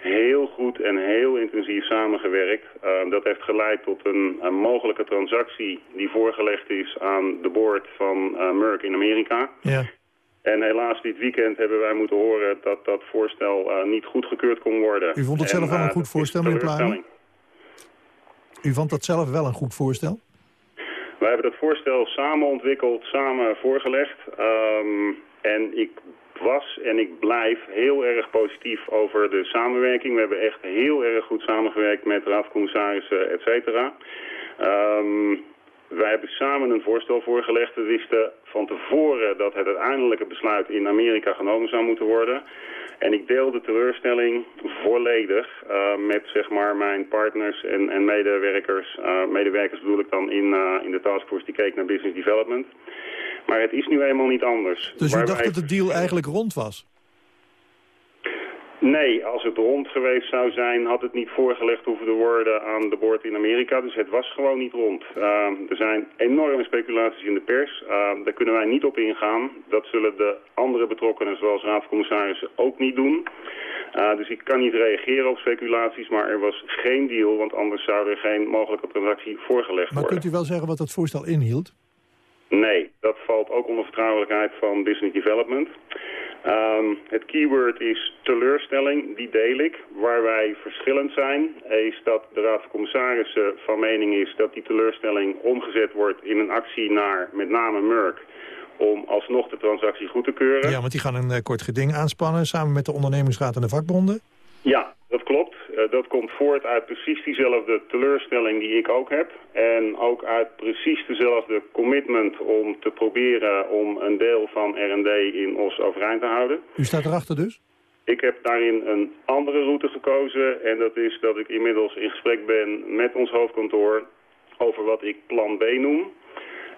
heel goed en heel intensief samengewerkt. Uh, dat heeft geleid tot een, een, mogelijke transactie die voorgelegd is aan de board van uh, Merck in Amerika. Ja. En helaas dit weekend hebben wij moeten horen dat dat voorstel uh, niet goedgekeurd kon worden. U vond het zelf wel een goed voorstel, meneer Pluimen? U vond dat zelf wel een goed voorstel? Wij hebben dat voorstel samen ontwikkeld, samen voorgelegd. Um, en ik was en ik blijf heel erg positief over de samenwerking. We hebben echt heel erg goed samengewerkt met raadcommissarissen, et cetera. Um, wij hebben samen een voorstel voorgelegd. We wisten van tevoren dat het uiteindelijke besluit in Amerika genomen zou moeten worden. En ik deel de teleurstelling volledig uh, met zeg maar, mijn partners en, en medewerkers. Uh, medewerkers bedoel ik dan in, uh, in de taskforce die keek naar business development. Maar het is nu eenmaal niet anders. Dus u dacht dat de deal eigenlijk rond was? Nee, als het rond geweest zou zijn, had het niet voorgelegd hoeven te worden aan de boord in Amerika. Dus het was gewoon niet rond. Uh, er zijn enorme speculaties in de pers. Uh, daar kunnen wij niet op ingaan. Dat zullen de andere betrokkenen, zoals raadcommissarissen, ook niet doen. Uh, dus ik kan niet reageren op speculaties, maar er was geen deal, want anders zou er geen mogelijke transactie voorgelegd maar worden. Maar kunt u wel zeggen wat dat voorstel inhield? Nee, dat valt ook onder vertrouwelijkheid van business development. Um, het keyword is teleurstelling, die deel ik. Waar wij verschillend zijn, is dat de Raad van Commissarissen van mening is dat die teleurstelling omgezet wordt in een actie naar met name Merck om alsnog de transactie goed te keuren. Ja, want die gaan een uh, kort geding aanspannen samen met de ondernemingsraad en de vakbonden. Ja, dat klopt. Uh, dat komt voort uit precies diezelfde teleurstelling die ik ook heb. En ook uit precies dezelfde commitment om te proberen om een deel van R&D in Os overeind te houden. U staat erachter dus? Ik heb daarin een andere route gekozen. En dat is dat ik inmiddels in gesprek ben met ons hoofdkantoor over wat ik plan B noem.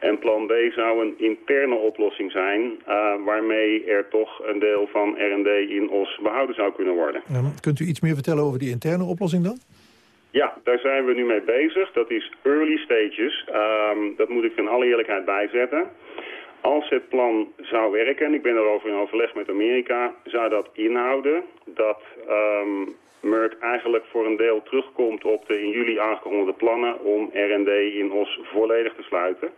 En plan B zou een interne oplossing zijn... Uh, waarmee er toch een deel van R&D in OS behouden zou kunnen worden. Ja, kunt u iets meer vertellen over die interne oplossing dan? Ja, daar zijn we nu mee bezig. Dat is early stages. Um, dat moet ik in alle eerlijkheid bijzetten. Als het plan zou werken, en ik ben erover in overleg met Amerika... zou dat inhouden dat um, Merck eigenlijk voor een deel terugkomt op de in juli aangekondigde plannen... om R&D in OS volledig te sluiten...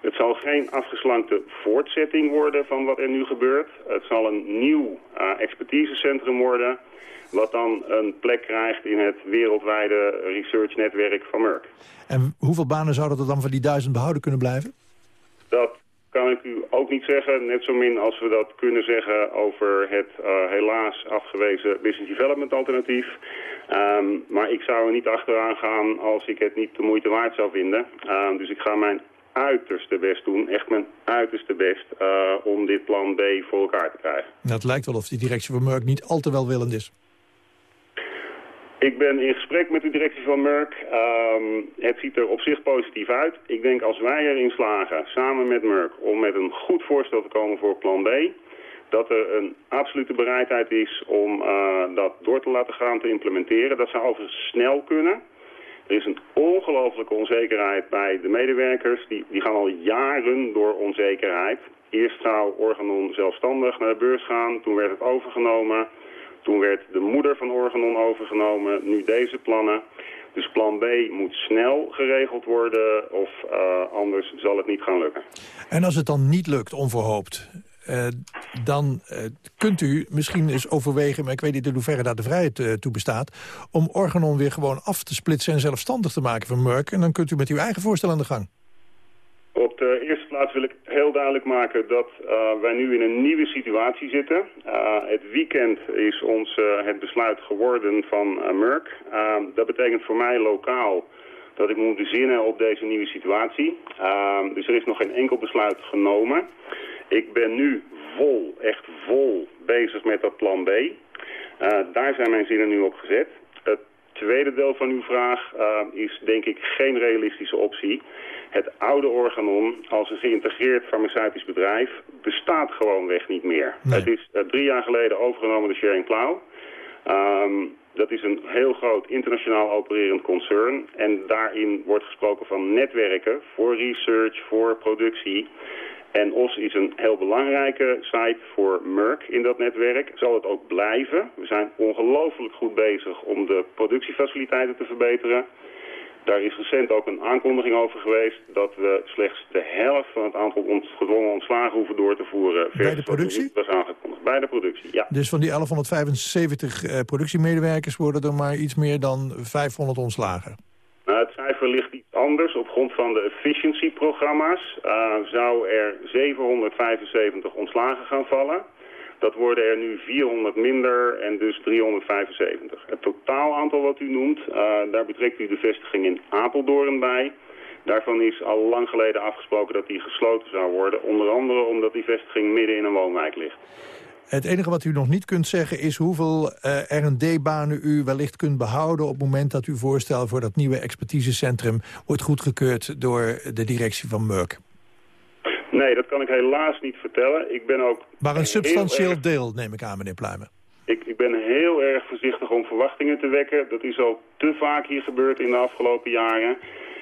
Het zal geen afgeslankte voortzetting worden van wat er nu gebeurt. Het zal een nieuw uh, expertisecentrum worden... wat dan een plek krijgt in het wereldwijde researchnetwerk van Merck. En hoeveel banen zouden er dan van die duizend behouden kunnen blijven? Dat kan ik u ook niet zeggen. Net zo min als we dat kunnen zeggen over het uh, helaas afgewezen business development alternatief. Um, maar ik zou er niet achteraan gaan als ik het niet de moeite waard zou vinden. Uh, dus ik ga mijn uiterste best doen, echt mijn uiterste best, uh, om dit plan B voor elkaar te krijgen. Het lijkt wel of die directie van Merck niet al te welwillend is. Ik ben in gesprek met de directie van Merck. Um, het ziet er op zich positief uit. Ik denk als wij erin slagen, samen met Merck, om met een goed voorstel te komen voor plan B... dat er een absolute bereidheid is om uh, dat door te laten gaan, te implementeren. Dat zou overigens snel kunnen... Er is een ongelofelijke onzekerheid bij de medewerkers. Die, die gaan al jaren door onzekerheid. Eerst zou Organon zelfstandig naar de beurs gaan. Toen werd het overgenomen. Toen werd de moeder van Organon overgenomen. Nu deze plannen. Dus plan B moet snel geregeld worden of uh, anders zal het niet gaan lukken. En als het dan niet lukt, onverhoopt, uh, dan uh, kunt u misschien eens overwegen... maar ik weet niet in hoeverre daar de vrijheid uh, toe bestaat... om Organon weer gewoon af te splitsen en zelfstandig te maken van Merck... en dan kunt u met uw eigen voorstel aan de gang. Op de eerste plaats wil ik heel duidelijk maken dat wij nu in een nieuwe situatie zitten. het weekend is ons het besluit geworden van Merck. dat betekent voor mij lokaal dat ik moet bezinnen op deze nieuwe situatie. dus er is nog geen enkel besluit genomen. Ik ben nu vol, echt vol bezig met dat plan B. Uh, daar zijn mijn zinnen nu op gezet. Het tweede deel van uw vraag uh, is denk ik geen realistische optie. Het oude Organon als een geïntegreerd farmaceutisch bedrijf bestaat gewoonweg niet meer. Nee. Het is uh, drie jaar geleden overgenomen door Sharing. Um, dat is een heel groot internationaal opererend concern. En daarin wordt gesproken van netwerken voor research, voor productie... En OS is een heel belangrijke site voor Merck in dat netwerk. Zal het ook blijven. We zijn ongelooflijk goed bezig om de productiefaciliteiten te verbeteren. Daar is recent ook een aankondiging over geweest dat we slechts de helft van het aantal ont gedwongen ontslagen hoeven door te voeren. Bij de productie? was aangekondigd. Bij de productie, ja. Dus van die 1175 uh, productiemedewerkers worden er maar iets meer dan 500 ontslagen? Nou, het cijfer ligt iets anders. Op grond van de efficiency-programma's uh, zou er 775 ontslagen gaan vallen. Dat worden er nu 400 minder en dus 375. Het totaal aantal wat u noemt, uh, daar betrekt u de vestiging in Apeldoorn bij. Daarvan is al lang geleden afgesproken dat die gesloten zou worden. Onder andere omdat die vestiging midden in een woonwijk ligt. Het enige wat u nog niet kunt zeggen is hoeveel uh, R&D-banen u wellicht kunt behouden... op het moment dat uw voorstel voor dat nieuwe expertisecentrum wordt goedgekeurd door de directie van Merck. Nee, dat kan ik helaas niet vertellen. Ik ben ook maar een substantieel erg... deel, neem ik aan, meneer Pluimen. Ik, ik, ben heel erg voorzichtig om verwachtingen te wekken. Dat is al te vaak hier gebeurd in de afgelopen jaren.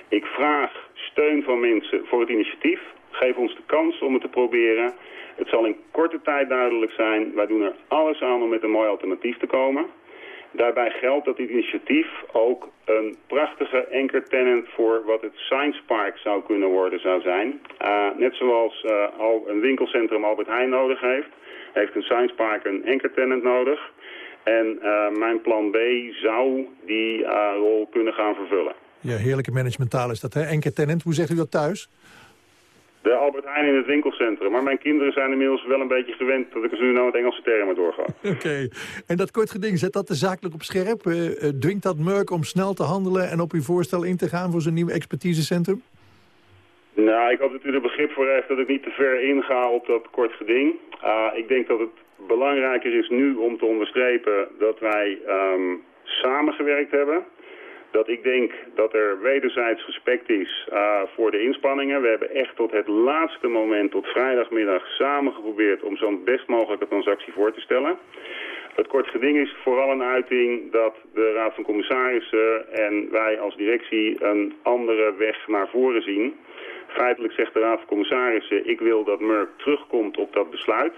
Ik vraag steun van mensen voor het initiatief. Geef ons de kans om het te proberen. Het zal in korte tijd duidelijk zijn. Wij doen er alles aan om met een mooi alternatief te komen. Daarbij geldt dat dit initiatief ook een prachtige anchor tenant voor wat het Science Park zou kunnen worden zou zijn. Uh, net zoals uh, al een winkelcentrum Albert Heijn nodig heeft, heeft een Science Park een anchor tenant nodig. En uh, mijn plan B zou die rol kunnen gaan vervullen. Ja, heerlijke managementtaal is dat, hè? Anchor tenant, hoe zegt u dat thuis? De Albert Heijn in het winkelcentrum. Maar mijn kinderen zijn inmiddels wel een beetje gewend dat ik ze nu nou met Engelse termen doorga. Oké. Okay. En dat kort geding, zet dat de zakelijk op scherp? Uh, dwingt dat Merck om snel te handelen en op uw voorstel in te gaan voor zijn nieuw expertisecentrum? Nou, ik hoop dat u er begrip voor heeft dat ik niet te ver inga op dat kort geding. Uh, ik denk dat het belangrijker is nu om te onderstrepen dat wij um, samengewerkt hebben dat ik denk dat er wederzijds respect is uh, voor de inspanningen. We hebben echt tot het laatste moment, tot vrijdagmiddag, samen geprobeerd om zo'n best mogelijke transactie voor te stellen. Het kort geding is vooral een uiting dat de Raad van Commissarissen en wij als directie een andere weg naar voren zien. Feitelijk zegt de Raad van Commissarissen, ik wil dat Merck terugkomt op dat besluit.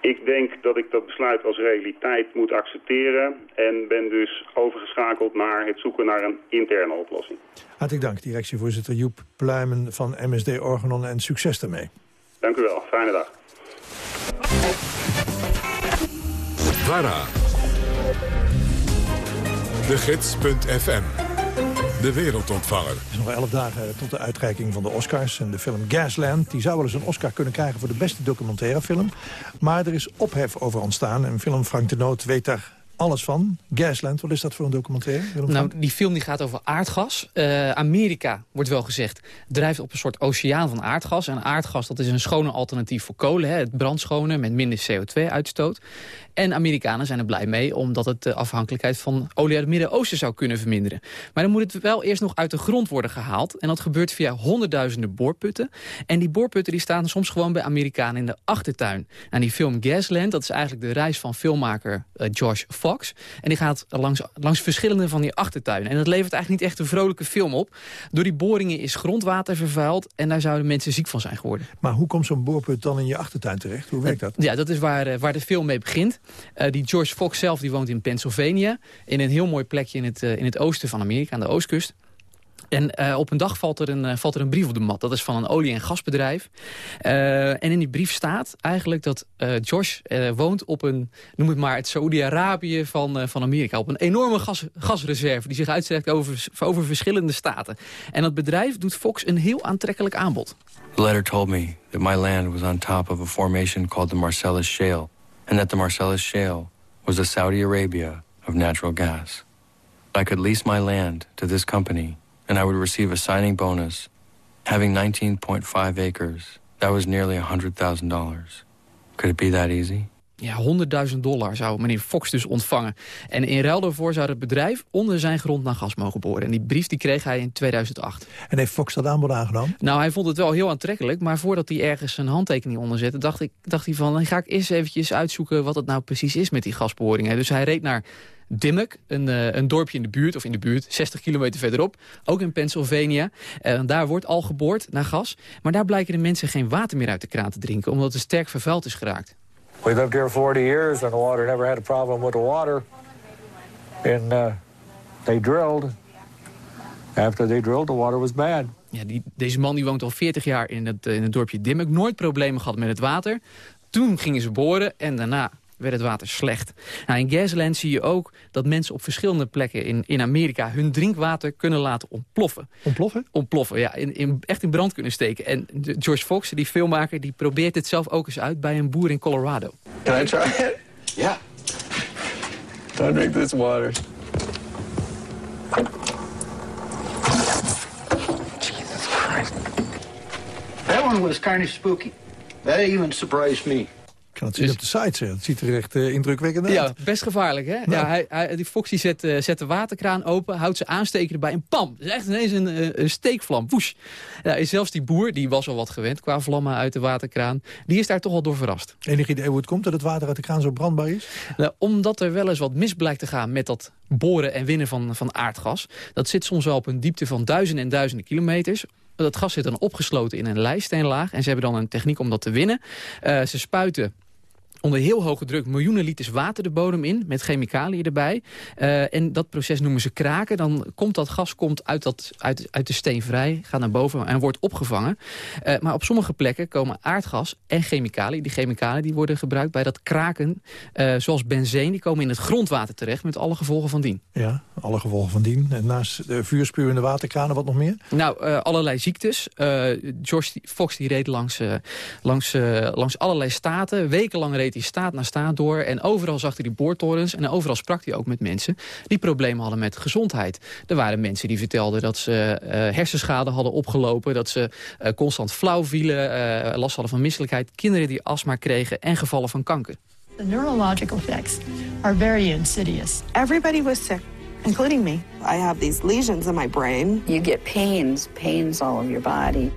Ik denk dat ik dat besluit als realiteit moet accepteren... en ben dus overgeschakeld naar het zoeken naar een interne oplossing. Hartelijk dank, directievoorzitter Joep Pluimen van MSD Organon... en succes daarmee. Dank u wel. Fijne dag. VARA. De Gids.fm de wereldontvanger. Het is nog elf dagen tot de uitreiking van de Oscars. En de film Gasland die zou wel eens een Oscar kunnen krijgen... voor de beste documentaire film. Maar er is ophef over ontstaan. En film Frank de Noot weet daar alles van. Gasland, wat is dat voor een documentaire? Nou, die film die gaat over aardgas. Uh, Amerika, wordt wel gezegd, drijft op een soort oceaan van aardgas. En aardgas dat is een schone alternatief voor kolen. Hè, het brandschone met minder CO2-uitstoot. En Amerikanen zijn er blij mee, omdat het de afhankelijkheid van olie uit het Midden-Oosten zou kunnen verminderen. Maar dan moet het wel eerst nog uit de grond worden gehaald. En dat gebeurt via honderdduizenden boorputten. En die boorputten die staan soms gewoon bij Amerikanen in de achtertuin. En die film Gasland, dat is eigenlijk de reis van filmmaker uh, Josh Fox. En die gaat langs, langs verschillende van die achtertuinen. En dat levert eigenlijk niet echt een vrolijke film op. Door die boringen is grondwater vervuild en daar zouden mensen ziek van zijn geworden. Maar hoe komt zo'n boorput dan in je achtertuin terecht? Hoe werkt dat? Ja, dat is waar, uh, waar de film mee begint. Uh, die George Fox zelf die woont in Pennsylvania. In een heel mooi plekje in het, uh, in het oosten van Amerika, aan de oostkust. En uh, op een dag valt er een, uh, valt er een brief op de mat. Dat is van een olie- en gasbedrijf. Uh, en in die brief staat eigenlijk dat Josh woont op een, noem het maar, het Saoedi-Arabië van, van Amerika. Op een enorme gas, gasreserve die zich uitstrekt over, over verschillende staten. En dat bedrijf doet Fox een heel aantrekkelijk aanbod. The letter told me that my land was on top of a formation called the Marcellus Shale. And that the Marcellus Shale was the Saudi Arabia of natural gas. I could lease my land to this company and I would receive a signing bonus. Having 19.5 acres, that was nearly $100,000. Could it be that easy? Ja, 100.000 dollar zou meneer Fox dus ontvangen. En in ruil daarvoor zou het bedrijf onder zijn grond naar gas mogen boren. En die brief die kreeg hij in 2008. En heeft Fox dat aanbod aangenomen? Nou, hij vond het wel heel aantrekkelijk. Maar voordat hij ergens zijn handtekening onder zette... dacht, ik, dacht hij van, dan ga ik eerst eventjes uitzoeken... wat het nou precies is met die gasboringen. Dus hij reed naar Dimmock, een, uh, een dorpje in de buurt, of in de buurt, 60 kilometer verderop. Ook in Pennsylvania. Uh, daar wordt al geboord naar gas. Maar daar blijken de mensen geen water meer uit de kraan te drinken... omdat het sterk vervuild is geraakt. We lived here 40 years and the water never had a problem with the water. And uh, they drilled After they drilled, the water was bad. Ja, deze man die woont al 40 jaar in het, in het dorpje Dimmek. Nooit problemen gehad met het water. Toen gingen ze boren en daarna werd het water slecht. Nou, in Gasland zie je ook dat mensen op verschillende plekken in, in Amerika... hun drinkwater kunnen laten ontploffen. Ontploffen? Ontploffen, ja. In, in, echt in brand kunnen steken. En de, George Fox, die filmmaker, die probeert het zelf ook eens uit... bij een boer in Colorado. Can I try it? Yeah. Don't drink this water. Jesus Christ. That one was kind of spooky. That even surprised me. Kan het zien op de site, zeg. Het ziet er echt uh, indrukwekkend uit. Ja, best gevaarlijk, hè? Ja, hij, hij, die Foxy zet, uh, zet de waterkraan open, houdt ze aansteken erbij en pam! Het is echt ineens een, een steekvlam, woesh! Ja, zelfs die boer, die was al wat gewend qua vlammen uit de waterkraan... die is daar toch al door verrast. Enig idee hoe het komt dat het water uit de kraan zo brandbaar is? Nou, omdat er wel eens wat mis blijkt te gaan met dat boren en winnen van, van aardgas. Dat zit soms wel op een diepte van duizenden en duizenden kilometers dat gas zit dan opgesloten in een lijsteenlaag. En ze hebben dan een techniek om dat te winnen. Uh, ze spuiten onder heel hoge druk miljoenen liters water de bodem in... met chemicaliën erbij. Uh, en dat proces noemen ze kraken. Dan komt dat gas komt uit, dat, uit, uit de steen vrij, gaat naar boven en wordt opgevangen. Uh, maar op sommige plekken komen aardgas en chemicaliën. Die chemicaliën die worden gebruikt bij dat kraken. Uh, zoals benzeen, die komen in het grondwater terecht... met alle gevolgen van dien. Ja, alle gevolgen van dien. En naast de vuurspuwende waterkranen, wat nog meer? Nou, allerlei ziektes. George Fox die reed langs, langs, langs allerlei staten. Wekenlang reed hij staat na staat door. En overal zag hij die boortorens. En overal sprak hij ook met mensen die problemen hadden met gezondheid. Er waren mensen die vertelden dat ze uh, hersenschade hadden opgelopen. Dat ze uh, constant flauw vielen. Uh, last hadden van misselijkheid. Kinderen die astma kregen en gevallen van kanker. The neurological effects are very insidious. Everybody was sick. Including me. I have these lesions in my brain. You get pains, pains all over your body.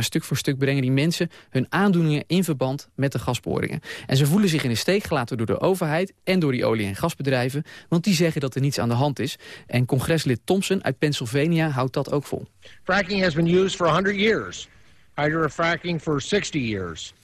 Stuk voor stuk brengen die mensen hun aandoeningen in verband met de gasboringen. En ze voelen zich in de steek gelaten door de overheid en door die olie- en gasbedrijven. Want die zeggen dat er niets aan de hand is. En congreslid Thompson uit Pennsylvania houdt dat ook vol. Fracking has been used for 100 years. Hydrofracking for 60 years.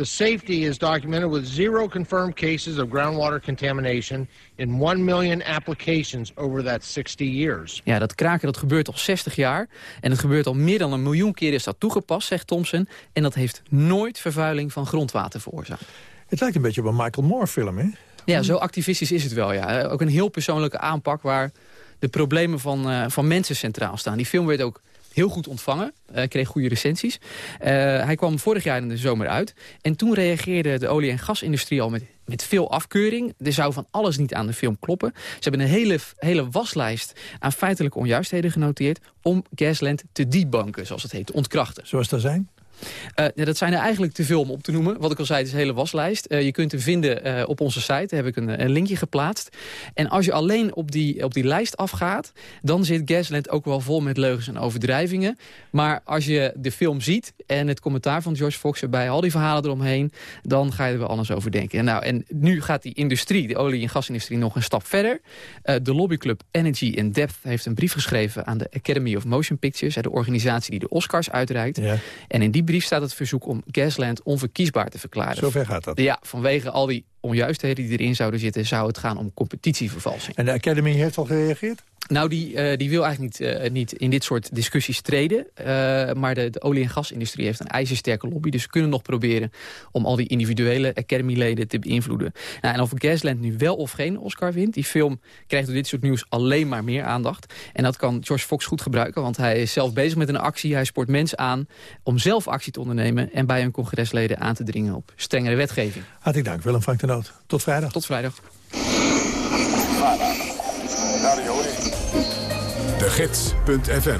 The safety is documented with zero confirmed cases of groundwater contamination in 1 million applications over that 60 years. Ja, dat kraken dat gebeurt al 60 jaar. En het gebeurt al meer dan een miljoen keer is dat toegepast, zegt Thompson. En dat heeft nooit vervuiling van grondwater veroorzaakt. Het lijkt een beetje op een Michael Moore film, hè? Ja, zo activistisch is het wel, ja. Ook een heel persoonlijke aanpak waar de problemen van, uh, van mensen centraal staan. Die film werd ook heel goed ontvangen. Uh, kreeg goede recensies. Uh, hij kwam vorig jaar in de zomer uit. En toen reageerde de olie- en gasindustrie al met, met veel afkeuring. Er zou van alles niet aan de film kloppen. Ze hebben een hele, hele waslijst aan feitelijke onjuistheden genoteerd... om Gasland te debunken, zoals het heet, te ontkrachten. Zoals dat zijn? Uh, ja, dat zijn er eigenlijk te veel om op te noemen. Wat ik al zei, het is een hele waslijst. Uh, je kunt hem vinden uh, op onze site. Daar heb ik een, een, linkje geplaatst. En als je alleen op die, op die lijst afgaat... dan zit Gasland ook wel vol met leugens en overdrijvingen. Maar als je de film ziet en het commentaar van George Fox erbij... al die verhalen eromheen, dan ga je er wel anders over denken. En, nou, en nu gaat die industrie, de olie- en gasindustrie, nog een stap verder. de lobbyclub Energy in Depth heeft een brief geschreven... aan de Academy of Motion Pictures, de organisatie die de Oscars uitreikt. Ja. En in die brief staat het verzoek om Gasland onverkiesbaar te verklaren. Zover gaat dat? Ja, vanwege al die onjuistheden die erin zouden zitten... zou het gaan om competitievervalsing. En de Academy heeft al gereageerd? Nou, die, uh, die wil eigenlijk niet, uh, niet in dit soort discussies treden. Uh, maar de, de olie- en gasindustrie heeft een ijzersterke lobby. Dus ze kunnen nog proberen om al die individuele Academy-leden te beïnvloeden. Nou, en of Gasland nu wel of geen Oscar wint... die film krijgt door dit soort nieuws alleen maar meer aandacht. En dat kan George Fox goed gebruiken. Want hij is zelf bezig met een actie. Hij spoort mensen aan om zelf actie te ondernemen... en bij hun congresleden aan te dringen op strengere wetgeving. Hartelijk dank, Willem Frank de Tot vrijdag. Tot vrijdag. De Gids.fm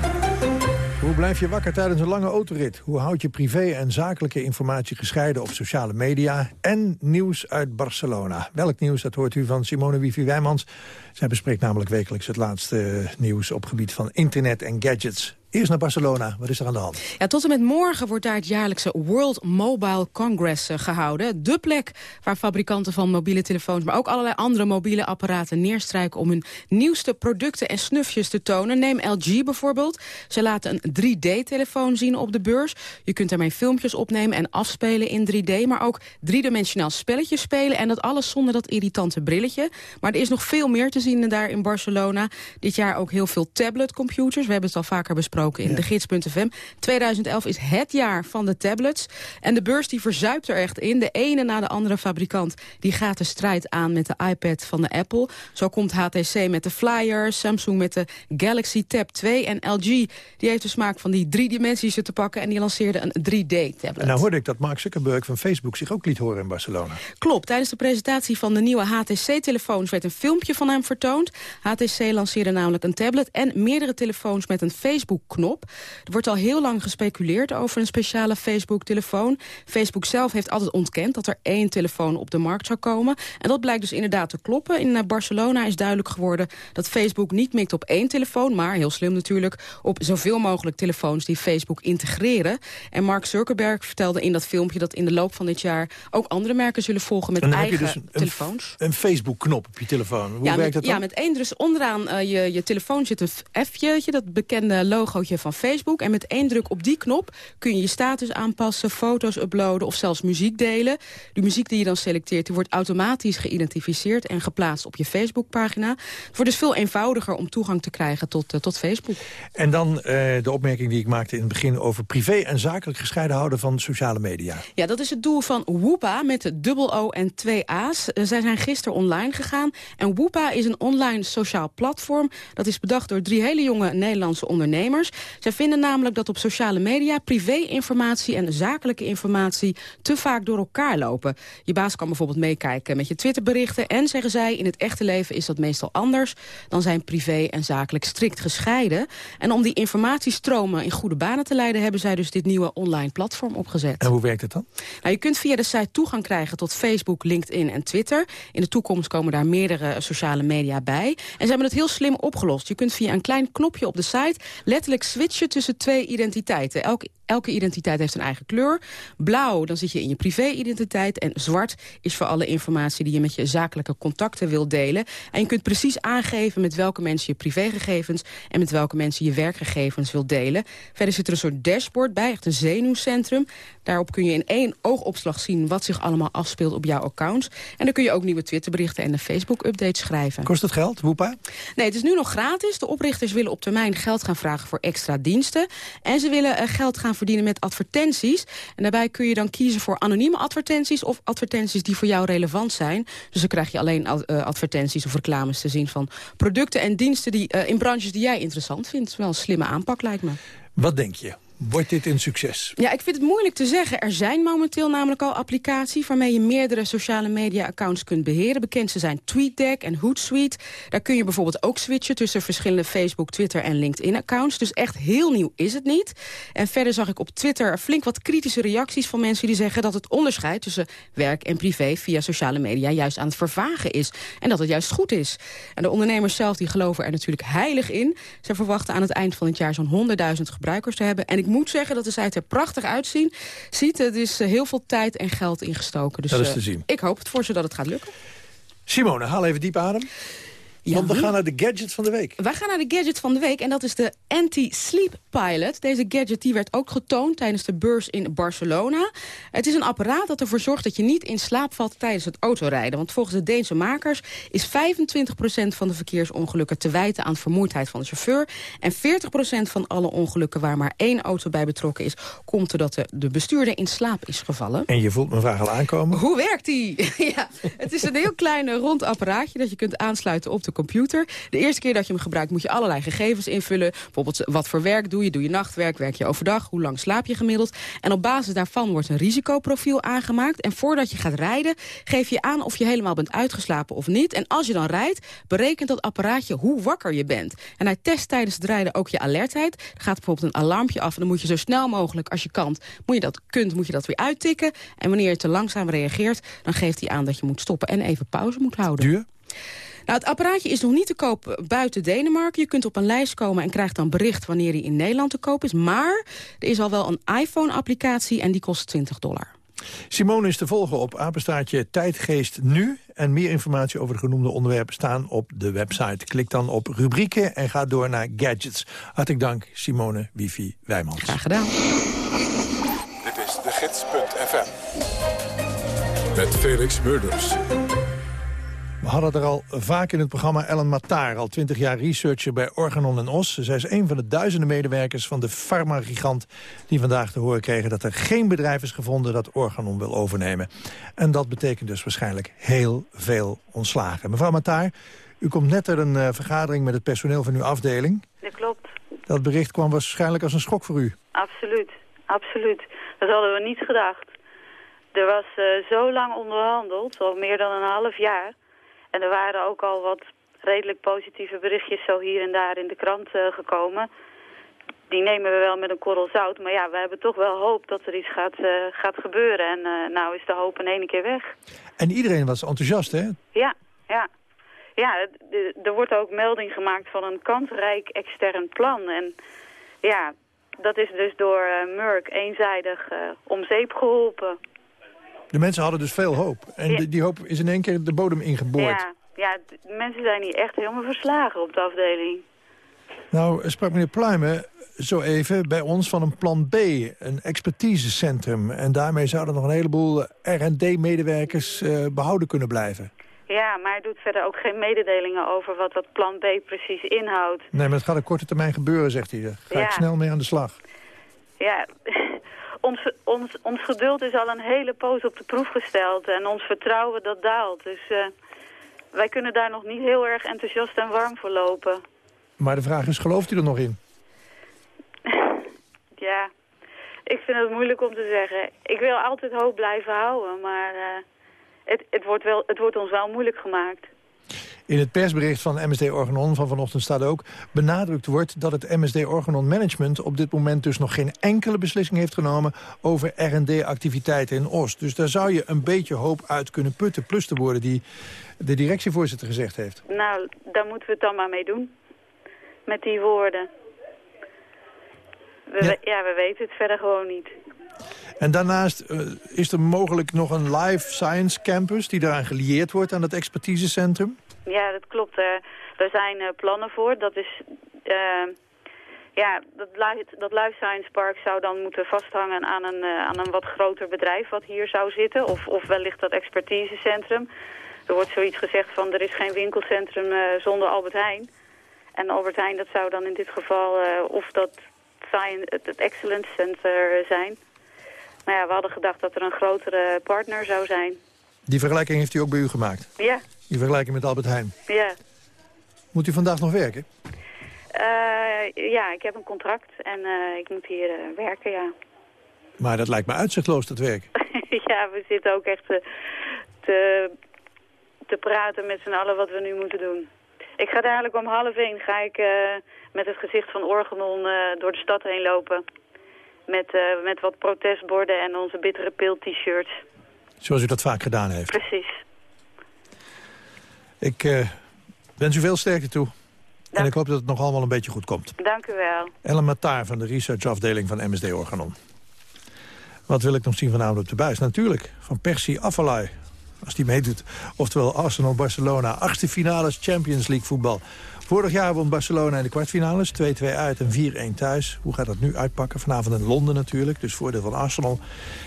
Hoe blijf je wakker tijdens een lange autorit? Hoe houd je privé en zakelijke informatie gescheiden op sociale media? En nieuws uit Barcelona. Welk nieuws, dat hoort u van Simone Wifi Wijmans. Zij bespreekt namelijk wekelijks het laatste nieuws op gebied van internet en gadgets. Eerst naar Barcelona. Wat is er aan de hand? Ja, tot en met morgen wordt daar het jaarlijkse World Mobile Congress eh, gehouden. De plek waar fabrikanten van mobiele telefoons... maar ook allerlei andere mobiele apparaten neerstrijken... om hun nieuwste producten en snufjes te tonen. Neem LG bijvoorbeeld. Ze laten een 3D-telefoon zien op de beurs. Je kunt daarmee filmpjes opnemen en afspelen in 3D... maar ook driedimensionaal spelletjes spelen... en dat alles zonder dat irritante brilletje. Maar er is nog veel meer te zien daar in Barcelona. Dit jaar ook heel veel tabletcomputers. We hebben het al vaker besproken in de gids.fm. 2011 is het jaar van de tablets. En de beurs die verzuipt er echt in. De ene na de andere fabrikant die gaat de strijd aan met de iPad van de Apple. Zo komt HTC met de Flyer, Samsung met de Galaxy Tab 2... en LG die heeft de smaak van die drie dimensies te pakken... en die lanceerde een 3D-tablet. En nou hoorde ik dat Mark Zuckerberg van Facebook zich ook liet horen in Barcelona. Klopt. Tijdens de presentatie van de nieuwe HTC-telefoons werd een filmpje van hem vertoond. HTC lanceerde namelijk een tablet en meerdere telefoons met een Facebook knop. Er wordt al heel lang gespeculeerd over een speciale Facebook-telefoon. Facebook zelf heeft altijd ontkend dat er één telefoon op de markt zou komen. En dat blijkt dus inderdaad te kloppen. In eh, Barcelona is duidelijk geworden dat Facebook niet mikt op één telefoon... maar, heel slim natuurlijk, op zoveel mogelijk telefoons die Facebook integreren. En Mark Zuckerberg vertelde in dat filmpje dat in de loop van dit jaar... ook andere merken zullen volgen met eigen dus een, telefoons. Een, Facebook-knop op je telefoon. Hoe ja, werkt met, dat dan? Ja, met één dus onderaan uh, je, je telefoon zit een F'tje, dat bekende logo van Facebook. En met één druk op die knop kun je je status aanpassen, foto's uploaden of zelfs muziek delen. De muziek die je dan selecteert, die wordt automatisch geïdentificeerd en geplaatst op je Facebookpagina. Het wordt dus veel eenvoudiger om toegang te krijgen tot, uh, tot Facebook. En dan uh, de opmerking die ik maakte in het begin over privé en zakelijk gescheiden houden van sociale media. Ja, dat is het doel van Whoopa met de dubbel O en twee A's. Uh, zij zijn gisteren online gegaan. En Whoopa is een online sociaal platform. Dat is bedacht door drie hele jonge Nederlandse ondernemers. Zij vinden namelijk dat op sociale media privé-informatie en zakelijke informatie te vaak door elkaar lopen. Je baas kan bijvoorbeeld meekijken met je Twitterberichten en zeggen zij in het echte leven is dat meestal anders. Dan zijn privé en zakelijk strikt gescheiden. En om die informatiestromen in goede banen te leiden hebben zij dus dit nieuwe online platform opgezet. En hoe werkt het dan? Nou, je kunt via de site toegang krijgen tot Facebook, LinkedIn en Twitter. In de toekomst komen daar meerdere sociale media bij. En ze hebben het heel slim opgelost. Je kunt via een klein knopje op de site letterlijk switchen tussen twee identiteiten. Elke, elke identiteit heeft een eigen kleur. Blauw, dan zit je in je privé-identiteit. En zwart is voor alle informatie die je met je zakelijke contacten wilt delen. En je kunt precies aangeven met welke mensen je privégegevens... en met welke mensen je werkgegevens wilt delen. Verder zit er een soort dashboard bij, echt een zenuwcentrum. Daarop kun je in één oogopslag zien wat zich allemaal afspeelt op jouw accounts. En dan kun je ook nieuwe Twitterberichten en de Facebook-updates schrijven. Kost het geld, Woepa? Nee, het is nu nog gratis. De oprichters willen op termijn geld gaan vragen voor extra diensten. En ze willen uh, geld gaan verdienen met advertenties. En daarbij kun je dan kiezen voor anonieme advertenties... of advertenties die voor jou relevant zijn. Dus dan krijg je alleen uh, advertenties of reclames te zien... van producten en diensten die, uh, in branches die jij interessant vindt. Wel een slimme aanpak, lijkt me. Wat denk je? Wordt dit een succes? Ja, ik vind het moeilijk te zeggen. Er zijn momenteel namelijk al applicaties... waarmee je meerdere sociale media-accounts kunt beheren. Bekendste zijn TweetDeck en Hootsuite. Daar kun je bijvoorbeeld ook switchen tussen verschillende Facebook, Twitter en LinkedIn-accounts. Dus echt heel nieuw is het niet. En verder zag ik op Twitter flink wat kritische reacties van mensen die zeggen... dat het onderscheid tussen werk en privé via sociale media juist aan het vervagen is. En dat het juist goed is. En de ondernemers zelf die geloven er natuurlijk heilig in. Ze verwachten aan het eind van het jaar zo'n 100.000 gebruikers te hebben. En ik moet zeggen dat de site er prachtig uitzien. Ziet, er is heel veel tijd en geld ingestoken. Dus dat is te zien. ik hoop het voor ze dat het gaat lukken. Simone, haal even diep adem. Want we gaan naar de gadget van de week. Wij gaan naar de gadget van de week en dat is de Anti-Sleep Pilot. Deze gadget die werd ook getoond tijdens de beurs in Barcelona. Het is een apparaat dat ervoor zorgt dat je niet in slaap valt tijdens het autorijden. Want volgens de Deense makers is 25% van de verkeersongelukken te wijten aan vermoeidheid van de chauffeur. En 40% van alle ongelukken waar maar één auto bij betrokken is, komt doordat de, de bestuurder in slaap is gevallen. En je voelt mijn vraag al aankomen. Hoe werkt die? ja, het is een heel klein rond apparaatje dat je kunt aansluiten op de computer. De eerste keer dat je hem gebruikt moet je allerlei gegevens invullen. Bijvoorbeeld wat voor werk doe je? Doe je nachtwerk? Werk je overdag? Hoe lang slaap je gemiddeld? En op basis daarvan wordt een risicoprofiel aangemaakt. En voordat je gaat rijden geef je aan of je helemaal bent uitgeslapen of niet. En als je dan rijdt, berekent dat apparaatje hoe wakker je bent. En hij test tijdens het rijden ook je alertheid. Er gaat bijvoorbeeld een alarmpje af en dan moet je zo snel mogelijk als je kan, moet je dat kunt, moet je dat weer uittikken. En wanneer je te langzaam reageert, dan geeft hij aan dat je moet stoppen en even pauze moet houden. Duur? Het apparaatje is nog niet te koop buiten Denemarken. Je kunt op een lijst komen en krijgt dan bericht wanneer hij in Nederland te koop is. Maar er is al wel een iPhone-applicatie en die kost 20 dollar. Simone is te volgen op apenstaartje Tijdgeest Nu. En meer informatie over de genoemde onderwerpen staan op de website. Klik dan op rubrieken en ga door naar gadgets. Hartelijk dank, Simone Wifi Wijmans. Graag gedaan. Dit is de gids.fm. Met Felix Murders. We hadden er al vaak in het programma Ellen Mataar, al twintig jaar researcher bij Organon en Os. Zij is een van de duizenden medewerkers van de farmagigant die vandaag te horen kregen dat er geen bedrijf is gevonden dat Organon wil overnemen. En dat betekent dus waarschijnlijk heel veel ontslagen. Mevrouw Mataar, u komt net uit een uh, vergadering met het personeel van uw afdeling. Dat klopt. Dat bericht kwam waarschijnlijk als een schok voor u. Absoluut, absoluut. Dat hadden we niet gedacht. Er was uh, zo lang onderhandeld, al meer dan een half jaar. En er waren ook al wat redelijk positieve berichtjes zo hier en daar in de krant uh, gekomen. Die nemen we wel met een korrel zout. Maar ja, we hebben toch wel hoop dat er iets gaat, uh, gaat gebeuren. En uh, nou is de hoop in één keer weg. En iedereen was enthousiast, hè? Ja, ja. Ja, er wordt ook melding gemaakt van een kansrijk extern plan. En ja, dat is dus door Merck eenzijdig om zeep geholpen. De mensen hadden dus veel hoop. En ja. die hoop is in één keer de bodem ingeboord. Ja, ja, mensen zijn hier echt helemaal verslagen op de afdeling. Nou, sprak meneer Pluimen zo even bij ons van een plan B, een expertisecentrum. En daarmee zouden nog een heleboel R&D-medewerkers uh, behouden kunnen blijven. Ja, maar hij doet verder ook geen mededelingen over wat dat plan B precies inhoudt. Nee, maar het gaat op korte termijn gebeuren, zegt hij. Daar ga ja. ik snel mee aan de slag. Ja, ons, ons, ons geduld is al een hele poos op de proef gesteld. En ons vertrouwen, dat daalt. Dus uh, wij kunnen daar nog niet heel erg enthousiast en warm voor lopen. Maar de vraag is, gelooft u er nog in? ja, ik vind het moeilijk om te zeggen. Ik wil altijd hoop blijven houden, maar uh, het, het, wordt wel, het wordt ons wel moeilijk gemaakt. In het persbericht van MSD Organon van vanochtend staat ook... benadrukt wordt dat het MSD Organon Management op dit moment dus nog geen enkele beslissing heeft genomen... over R&D-activiteiten in Oost. Dus daar zou je een beetje hoop uit kunnen putten. Plus de woorden die de directievoorzitter gezegd heeft. Nou, daar moeten we het dan maar mee doen. Met die woorden. We, ja. ja, we weten het verder gewoon niet. En daarnaast uh, is er mogelijk nog een live science campus... die daaraan gelieerd wordt aan het expertisecentrum? Ja, dat klopt. Uh, daar zijn uh, plannen voor. Dat is... ja, dat, dat Life Science Park zou dan moeten vasthangen aan een, aan een wat groter bedrijf wat hier zou zitten. Of, of wellicht dat expertisecentrum. Er wordt zoiets gezegd van er is geen winkelcentrum zonder Albert Heijn. En Albert Heijn dat zou dan in dit geval of dat science, het, het Excellence Center zijn. Nou ja, we hadden gedacht dat er een grotere partner zou zijn. Die vergelijking heeft u ook bij u gemaakt? Ja. Die vergelijking met Albert Heijn? Ja. Moet u vandaag nog werken? Uh, ja, ik heb een contract en uh, ik moet hier uh, werken, ja. Maar dat lijkt me uitzichtloos, dat werk. ja, we zitten ook echt te, te, te praten met z'n allen wat we nu moeten doen. Ik ga dadelijk om half één ga ik met het gezicht van Organon door de stad heen lopen. Met, met wat protestborden en onze bittere pil t-shirts. Zoals u dat vaak gedaan heeft. Precies. Ik uh, wens u veel sterkte toe. Dank. En ik hoop dat het nog allemaal een beetje goed komt. Dank u wel. Ellen Mataar van de researchafdeling van MSD Organon. Wat wil ik nog zien vanavond op de buis? Natuurlijk, van Percy Afellay. Als die meedoet. Oftewel Arsenal-Barcelona. Achtste finales Champions League voetbal. Vorig jaar won Barcelona in de kwartfinales. 2-2 uit en 4-1 thuis. Hoe gaat dat nu uitpakken? Vanavond in Londen natuurlijk. Dus voordeel van Arsenal.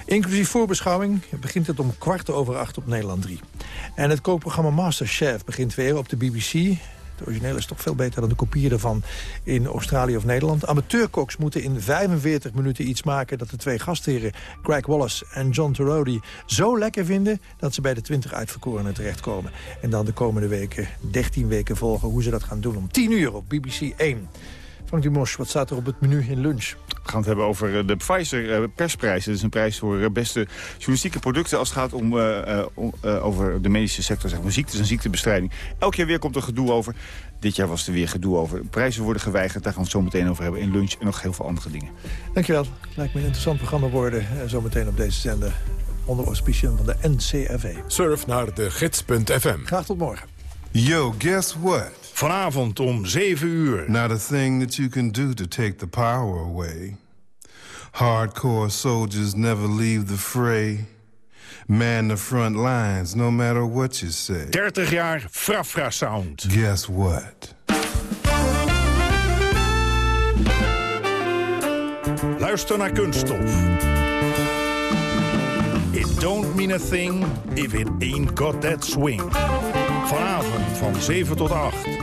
Inclusief voorbeschouwing begint het om kwart over acht op Nederland 3. En het kookprogramma Masterchef begint weer op de BBC. Het origineel is toch veel beter dan de kopieën ervan in Australië of Nederland. Amateurkoks moeten in 45 minuten iets maken... dat de twee gastheren, Craig Wallace en John Terodi... zo lekker vinden dat ze bij de 20 uitverkorenen terechtkomen. En dan de komende weken, 13 weken volgen hoe ze dat gaan doen. Om 10 uur op BBC 1. Frank Dumos, wat staat er op het menu in lunch? We gaan het hebben over eh, de Pfizer persprijs. Dat is een prijs voor beste journalistieke producten... als het gaat om, uh, uh, over de medische sector, zeg maar, ziektes en ziektebestrijding. Elk jaar weer komt er gedoe over. Dit jaar was er weer gedoe over. Prijzen worden geweigerd, daar gaan we het zo meteen over hebben in lunch... en nog heel veel andere dingen. Dankjewel. Lijkt me een interessant programma worden, zometeen op deze zender... onder auspiciën van de NCRV. Surf naar de gids.fm. Graag tot morgen. Yo, guess what? Vanavond om 7 uur. Not a thing that you can do to take the power away. Hardcore soldiers never leave the fray. Man the front lines, no matter what you say. 30 jaar Frafra Sound. Guess what? Luister naar Kunststof. It don't mean a thing if it ain't got that swing. Vanavond van 7 tot 8.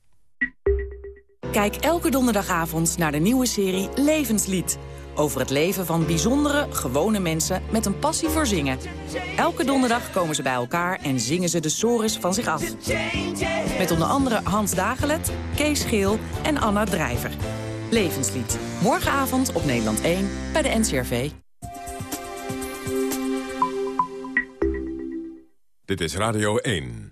Kijk elke donderdagavond naar de nieuwe serie Levenslied. Over het leven van bijzondere, gewone mensen met een passie voor zingen. Elke donderdag komen ze bij elkaar en zingen ze de sores van zich af. Met onder andere Hans Dagelet, Kees Geel en Anna Drijver. Levenslied. Morgenavond op Nederland 1 bij de NCRV. Dit is Radio 1.